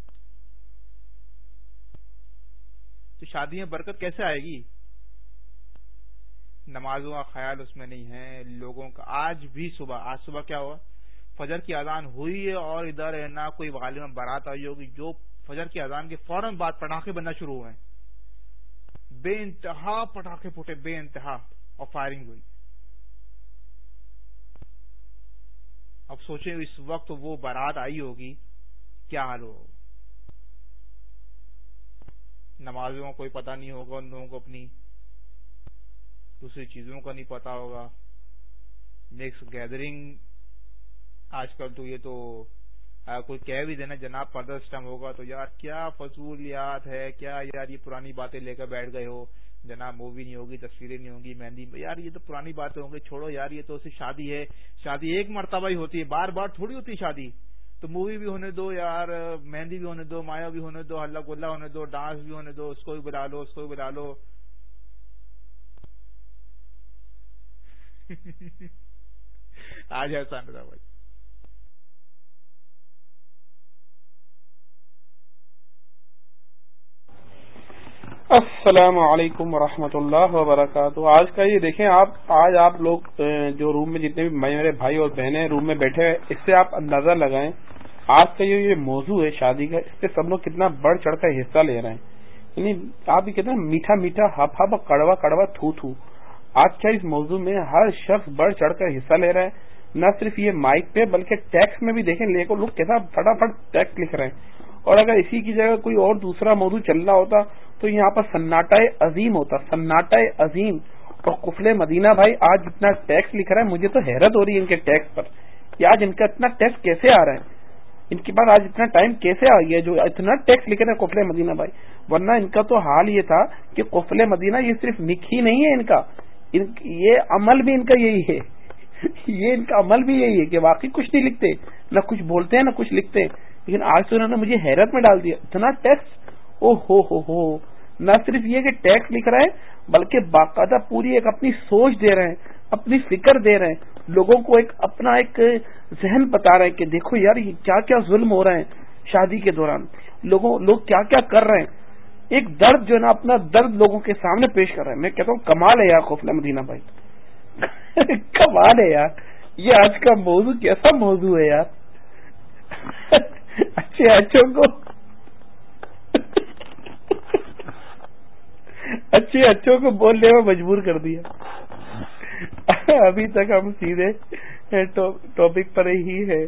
تو شادی میں برکت کیسے آئے گی؟ نمازوں کا خیال اس میں نہیں ہے، لوگوں کا آج بھی صبح، آج صبح کیا ہوا؟ فجر کی اذان ہوئی ہے اور ادھر ہے نہ کوئی والم بارات آئی ہوگی، جو فجر کی اذان کے فوراً بعد پٹاخے بننا شروع ہوئے بے انتہا پٹاخے پھوٹے، بے انتہا، اور فائرنگ ہوئی۔ اب سوچیں اس وقت وہ بارات آئی ہوگی، کیا حال ہوگا؟ نمازوں کا کوئی پتہ نہیں ہوگا، ان لوگوں کو اپنی دوسری چیزوں کا نہیں پتا ہوگا۔ نیکسٹ گیدرنگ آج کل تو یہ تو کوئی کہہ بھی دینا، جناب پردہ سسٹم ہوگا تو یار کیا فضول یاد ہے، کیا یار یہ پرانی باتیں لے کر بیٹھ گئے ہو۔ جناب مووی نہیں ہوگی، تصویریں نہیں ہوگی مہندی، یار یہ تو پرانی باتیں ہوں گی، چھوڑو یار، یہ تو شادی ہے۔ شادی ایک مرتبہ ہی ہوتی ہے، بار بار تھوڑی ہوتی ہے شادی۔ تو مووی بھی ہونے دو یار، مہندی بھی ہونے دو، مایا بھی ہونے دو ہلہ گلا ہونے دو، ڈانس بھی ہونے دو، اس کو بھی بلا لو، اس کو بھی بلا لو۔ آج ایسا بھائی۔ السلام علیکم ورحمۃ اللہ وبرکاتہ۔ آج کا یہ دیکھیں، آپ، آج آپ لوگ جو روم میں جتنے بھی میرے بھائی اور بہنیں روم میں بیٹھے ہیں اس سے آپ اندازہ لگائیں آج کا یہ موضوع ہے شادی کا، اس پہ سب لوگ کتنا بڑھ چڑھ کر حصہ لے رہے ہیں۔ یعنی آپ کہتے ہیں میٹھا میٹھا، ہپ ہپ، کڑوا کڑوا، تھو تھو۔ آج کیا اس موضوع میں ہر شخص بڑھ چڑھ کر حصہ لے رہا ہے۔ نہ صرف یہ مائک پہ، بلکہ ٹیکس میں بھی دیکھیں، لے کو لوگ کیسا فٹافٹ ٹیکس لکھ رہے ہیں۔ اور اگر اسی کی جگہ کوئی اور دوسرا موضوع چل رہا ہوتا، تو یہاں پر سناٹا عظیم ہوتا۔ سناٹا عظیم۔ اور کفل مدینہ بھائی، آج اتنا ٹیکس لکھ رہا ہے، مجھے تو حیرت ہو رہی ہے ان کے ٹیکس پر۔ کہ آج ان کا اتنا ٹیکس کیسے آ رہا ہے؟ ان کے پاس آج اتنا ٹائم کیسے آ گیا جو اتنا ٹیکس لکھ رہے ہیں کفل مدینہ بھائی؟ ورنہ ان کا تو حال یہ تھا کہ کفل مدینہ یہ صرف نک ہی نہیں ہے ان کا. یہ عمل بھی ان کا یہی ہے. یہ ان کا عمل بھی یہی ہے کہ واقعی کچھ نہیں لکھتے. نہ کچھ بولتے ہیں، نہ کچھ لکھتے. ہیں لیکن آج تو انہوں نے مجھے حیرت میں ڈال دیا. اتنا ٹیکس او ہو ہو ہو. نہ صرف یہ کہ ٹیکس لکھ رہے ہیں، بلکہ باقاعدہ پوری ایک اپنی سوچ دے رہے ہیں. اپنی فکر دے رہے ہیں، لوگوں کو ایک اپنا ایک ذہن بتا رہے ہیں کہ دیکھو یار، یہ کیا کیا ظلم ہو رہے ہیں شادی کے دوران۔ لوگوں، لوگ کیا کیا کر رہے ہیں۔ ایک درد جو ہے نا، اپنا درد لوگوں کے سامنے پیش کر رہے ہیں میں کہتا ہوں، کمال ہے یار خوفلا مدینہ بھائی۔ کمال ہے یار۔ یہ آج کا موضوع کیسا موضوع ہے یار؟ اچھے اچھوں کو۔ اچھے اچھوں کو بولنے میں مجبور کر دیا۔ ابھی تک ہم سیدھے ٹاپک پر ہی ہے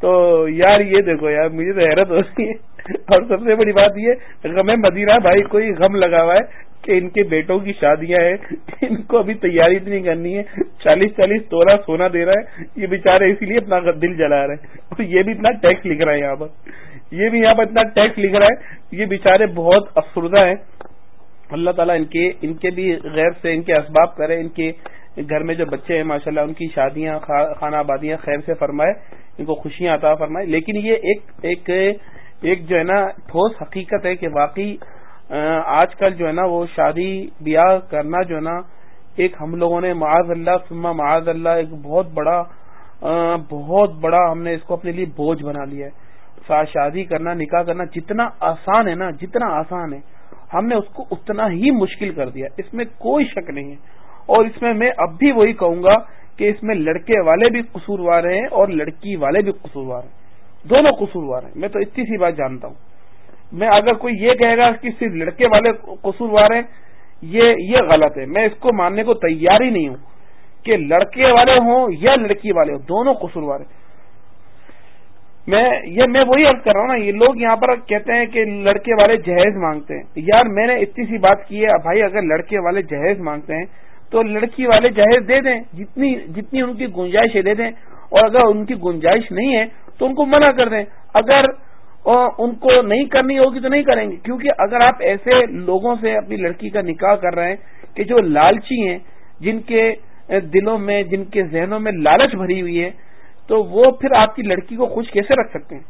تو یار یہ دیکھو یار، مجھے تو حیرت ہوتی ہے۔ اور سب سے بڑی بات یہ غم مدینہ بھائی، کوئی غم لگا ہوا ہے کہ ان کے بیٹوں کی شادیاں ہیں؟ ان کو ابھی تیاری اتنی کرنی ہے، چالیس چالیس تولہ سونا دے رہا ہے، یہ بےچارے اسی لیے اپنا دل جلا رہے ہیں۔ اور یہ بھی اتنا ٹیکس لکھ رہا ہے یہاں پر۔ یہ بھی یہاں پر اتنا ٹیکس لکھ رہا ہے، یہ بےچارے بہت افسردہ ہیں۔ اللہ تعالیٰ ان کے ان کے بھی غیر سے ان کے اسباب کرے، ان کے گھر میں جو بچے ہیں، ماشاءاللہ ان کی شادیاں خانہ آبادیاں خیر سے فرمائے، ان کو خوشیاں عطا فرمائے۔ لیکن یہ ایک ایک ایک جو ہے نا ٹھوس حقیقت ہے کہ واقعی آج کل جو ہے نا وہ شادی بیاہ کرنا جو ہے نا ایک ہم لوگوں نے معاذ اللہ سما معاذ اللہ ایک بہت بڑا بہت بڑا ہم نے اس کو اپنے لیے بوجھ بنا لیا ہے۔ شادی کرنا، نکاح کرنا جتنا آسان ہے نا، جتنا آسان ہے، ہم نے اس کو اتنا ہی مشکل کر دیا اس میں کوئی شک نہیں ہے۔ اور اس میں میں اب بھی وہی کہوں گا کہ اس میں لڑکے والے بھی قصوروار ہیں اور لڑکی والے بھی قصوروار ہیں۔ دونوں قصوروار ہیں۔ میں تو اتنی سی بات جانتا ہوں۔ میں اگر کوئی یہ کہے گا کہ صرف لڑکے والے قصوروار ہیں، یہ یہ غلط ہے۔ میں اس کو ماننے کو تیار ہی نہیں ہوں کہ لڑکے والے ہوں یا لڑکی والے ہوں، دونوں قصوروار ہیں۔ میں، یہ میں وہی عرض کر رہا ہوں نا، یہ لوگ یہاں پر کہتے ہیں کہ لڑکے والے جہیز مانگتے ہیں۔ یار میں نے اتنی سی بات کی ہے بھائی اگر لڑکے والے جہیز مانگتے ہیں تو لڑکی والے جہیز دے دیں، جتنی جتنی ان کی گنجائش ہے دے دیں۔ اور اگر ان کی گنجائش نہیں ہے، تو ان کو منع کر دیں۔ اگر ان کو نہیں کرنی ہوگی تو نہیں کریں گے۔ کیونکہ اگر آپ ایسے لوگوں سے اپنی لڑکی کا نکاح کر رہے ہیں کہ جو لالچی ہیں، جن کے دلوں میں، جن کے ذہنوں میں لالچ بھری ہوئی ہے، تو وہ پھر آپ کی لڑکی کو خوش کیسے رکھ سکتے ہیں؟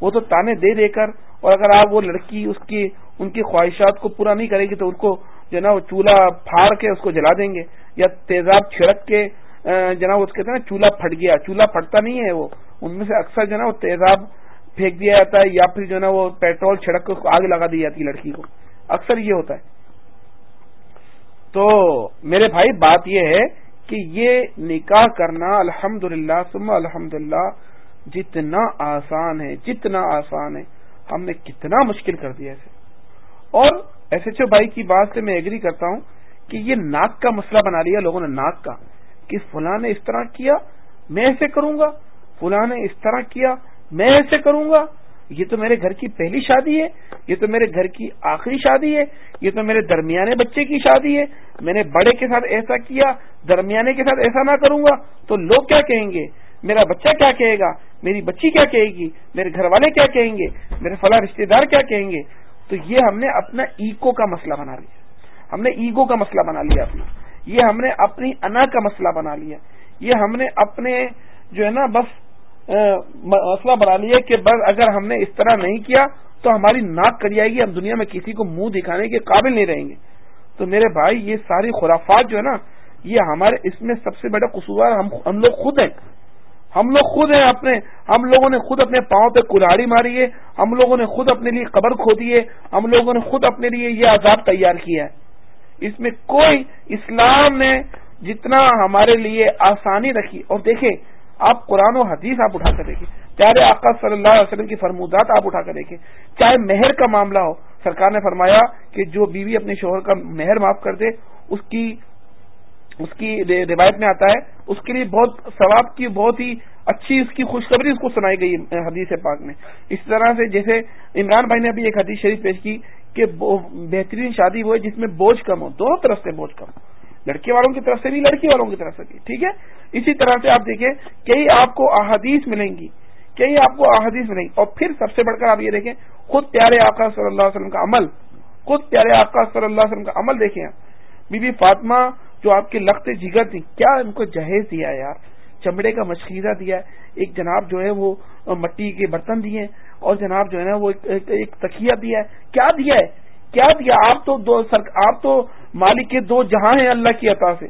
وہ تو تانے دے دے کر، اور اگر آپ وہ لڑکی، اس کی ان کی خواہشات کو پورا نہیں کرے گی تو ان کو جو نا وہ چولہا پھاڑ کے اس کو جلا دیں گے یا تیزاب چھڑک کے جناب اس کہتے ہیں نا چولہا پھٹ گیا، چولہا پھٹتا نہیں ہے وہ۔ ان میں سے اکثر جو نا وہ تیزاب پھینک دیا جاتا ہے یا پھر جو نا وہ پیٹرول چھڑک کے اس کو آگ لگا دی جاتی ہے لڑکی کو۔ اکثر یہ ہوتا ہے۔ تو میرے بھائی، بات یہ ہے کہ یہ نکاح کرنا الحمد للہ سم الحمد للہ جتنا آسان ہے، جتنا آسان ہے، ہم نے کتنا مشکل کر دیا اسے اور ایس ایچ او بھائی کی بات سے میں ایگری کرتا ہوں کہ یہ ناک کا مسئلہ بنا لیا لوگوں نے، ناک کا، کہ فلاں نے اس طرح کیا، میں ایسے کروں گا، فلاں نے اس طرح کیا، میں ایسے کروں گا، یہ تو میرے گھر کی پہلی شادی ہے، یہ تو میرے گھر کی آخری شادی ہے، یہ تو میرے درمیانے بچے کی شادی ہے، میں نے بڑے کے ساتھ ایسا کیا، درمیانے کے ساتھ ایسا نہ کروں گا، تو لوگ کیا کہیں گے؟ میرا بچہ کیا کہے گا؟ میری بچی کیا کہے گی؟ میرے گھر والے کیا کہیں گے؟ میرے فلاں رشتے دار کیا کہیں گے؟ تو یہ ہم نے اپنا ایگو کا مسئلہ بنا لیا۔ ہم نے ایگو کا مسئلہ بنا لیا اپنا۔ یہ ہم نے اپنی انا کا مسئلہ بنا لیا۔ یہ ہم نے اپنے جو ہے نا بس مسئلہ بنا لیا کہ بس اگر ہم نے اس طرح نہیں کیا تو ہماری ناک کر جائے گی، ہم دنیا میں کسی کو منہ دکھانے کے قابل نہیں رہیں گے۔ تو میرے بھائی، یہ ساری خرافات جو ہے نا، یہ ہمارے اس میں سب سے بڑا قصور ہم لوگ خود ہیں۔ ہم لوگ خود ہیں اپنے، ہم لوگوں نے خود اپنے پاؤں پہ کلاڑی ماری ہے، ہم لوگوں نے خود اپنے لیے قبر کھودی ہے، ہم لوگوں نے خود اپنے لیے یہ عذاب تیار کیا ہے۔ اس میں کوئی اسلام نے جتنا ہمارے لیے آسانی رکھی۔ اور دیکھیں، آپ قرآن و حدیث آپ اٹھا کر دیکھیں۔ چاہے آقا صلی اللہ علیہ وسلم کی فرمودات آپ اٹھا کر دیکھیں۔ چاہے مہر کا معاملہ ہو، سرکار نے فرمایا کہ جو بیوی اپنے شوہر کا مہر معاف کر دے، اس کی اس کی روایت میں آتا ہے، اس کے لیے بہت ثواب کی، بہت ہی اچھی اس کی خوشخبری اس کو سنائی گئی حدیث پاک میں۔ اس طرح سے جیسے عمران بھائی نے ابھی ایک حدیث شریف پیش کی کہ بہترین شادی وہ ہے جس میں بوجھ کم ہو دونوں طرف سے بوجھ کم ہو۔ لڑکے والوں کی طرف سے بھی، لڑکی والوں کی طرف سے بھی، ٹھیک ہے؟ اسی طرح سے آپ دیکھیں، کئی آپ کو احادیث ملیں گی، کئی آپ کو احادیث ملیں گی۔ اور پھر سب سے بڑھ کر آپ یہ دیکھیں، خود پیارے آقا صلی اللہ علیہ وسلم کا عمل، خود پیارے آقا صلی اللہ علیہ وسلم کا عمل دیکھیں بی بی فاطمہ جو آپ کے لخت جگر تھی، کیا ان کو جہیز دیا یار؟ چمڑے کا مشکیزہ دیا ایک جناب جو ہے وہ مٹی کے برتن دیے اور جناب جو ہے نا وہ ایک تکیا دیا ہے۔ کیا دیا ہے؟ کیا دیا؟ آپ تو دو سر آپ تو مالک کے دو جہاں ہیں اللہ کی عطا سے۔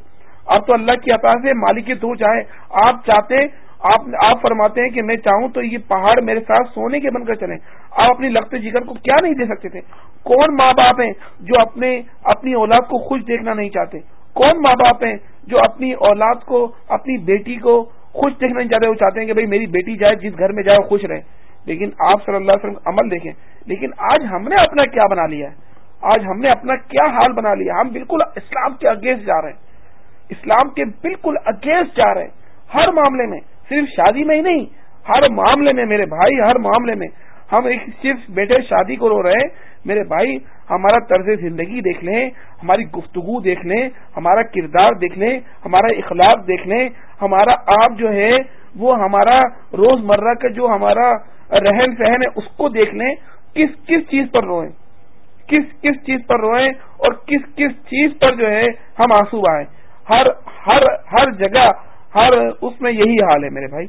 آپ تو اللہ کی عطا سے مالک کے دو جہاں آپ چاہتے آپ آپ فرماتے ہیں کہ میں چاہوں تو یہ پہاڑ میرے ساتھ سونے کے بن کر چلیں۔ آپ اپنی لگتے جگر کو کیا نہیں دے سکتے تھے؟ کون ماں باپ ہیں جو اپنے اپنی اولاد کو خوش دیکھنا نہیں چاہتے؟ کون ماں باپ ہیں جو اپنی اولاد کو، اپنی بیٹی کو خوش دیکھنا نہیں چاہتے، وہ چاہتے ہیں کہ بھائی میری بیٹی جائے، جس گھر میں جائے، وہ خوش رہے۔ لیکن آپ صلی اللہ علیہ وسلم عمل دیکھیں۔ لیکن آج ہم نے اپنا کیا بنا لیا ہے؟ آج ہم نے اپنا کیا حال بنا لیا ہم بالکل اسلام کے اگینسٹ جا رہے ہیں۔ اسلام کے بالکل اگینسٹ جا رہے ہیں۔ ہر معاملے میں، صرف شادی میں ہی نہیں، ہر معاملے میں میرے بھائی، ہر معاملے میں ہم ایک صرف بیٹے شادی کو رو رہے ہیں۔ میرے بھائی، ہمارا طرز زندگی دیکھ لیں، ہماری گفتگو دیکھ لیں، ہمارا کردار دیکھ لیں، ہمارا اخلاق دیکھ لیں، ہمارا آپ جو ہے وہ ہمارا روز مرہ کا جو ہمارا رہن سہن ہے، اس کو دیکھ لیں، کس کس چیز پر روئیں، کس کس چیز پر روئیں اور کس کس چیز پر جو ہے ہم آنسو آئیں ہر ہر ہر جگہ، ہر اس میں یہی حال ہے میرے بھائی۔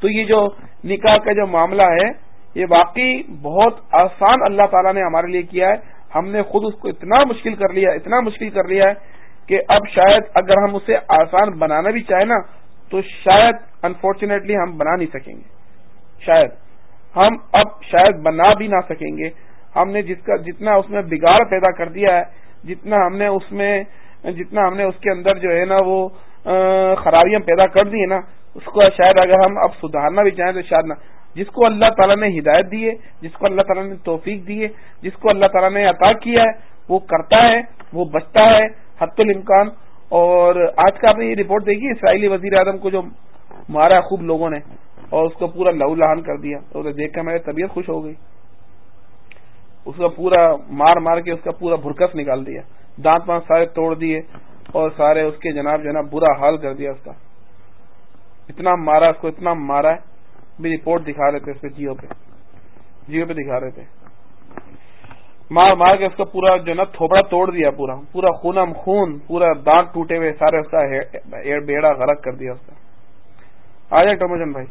تو یہ جو نکاح کا جو معاملہ ہے یہ واقعی بہت آسان اللہ تعالیٰ نے ہمارے لیے کیا ہے۔ ہم نے خود اس کو اتنا مشکل کر لیا، اتنا مشکل کر لیا ہے کہ اب شاید اگر ہم اسے آسان بنانا بھی چاہیں نا، تو شاید انفارچونیٹلی ہم بنا نہیں سکیں گے۔ شاید۔ ہم اب شاید بنا بھی نہ سکیں گے۔ ہم نے جس کا، جتنا اس میں بگاڑ پیدا کر دیا ہے، جتنا ہم نے اس میں، جتنا ہم نے اس کے اندر جو ہے نا وہ خرابیاں پیدا کر دی ہیں نا، اس کو شاید اگر ہم اب سدھارنا بھی چاہیں تو شاید نہ۔ جس کو اللہ تعالیٰ نے ہدایت دی ہے، جس کو اللہ تعالیٰ نے توفیق دی ہے، جس کو اللہ تعالیٰ نے عطا کیا ہے، وہ کرتا ہے، وہ بچتا ہے حت الامکان۔ اور آج کا آپ نے یہ رپورٹ دیکھی، اسرائیلی وزیر اعظم کو جو مارا خوب لوگوں نے، اور اس کو پورا لہو لہان کر دیا۔ تو دیکھ کر میری طبیعت خوش ہو گئی۔ اس کا پورا مار مار کے اس کا پورا بھرکس نکال دیا۔ دانت وانت سارے توڑ دیے، اور سارے اس کے جناب جناب برا حال کر دیا اس کا۔ اتنا مارا، اس کو اتنا مارا ہے۔ بھی رپورٹ دکھا رہے تھے اس پہ جیو پہ۔ جیو پہ دکھا رہے تھے۔ مار مار کے اس کا پورا جو نا تھوپڑا توڑ دیا پورا۔ پورا خونم خون، پورا دانت ٹوٹے ہوئے، سارے اس کا بیڑا غرق کر دیا اس کا۔ آ جائے ٹوموجن بھائی۔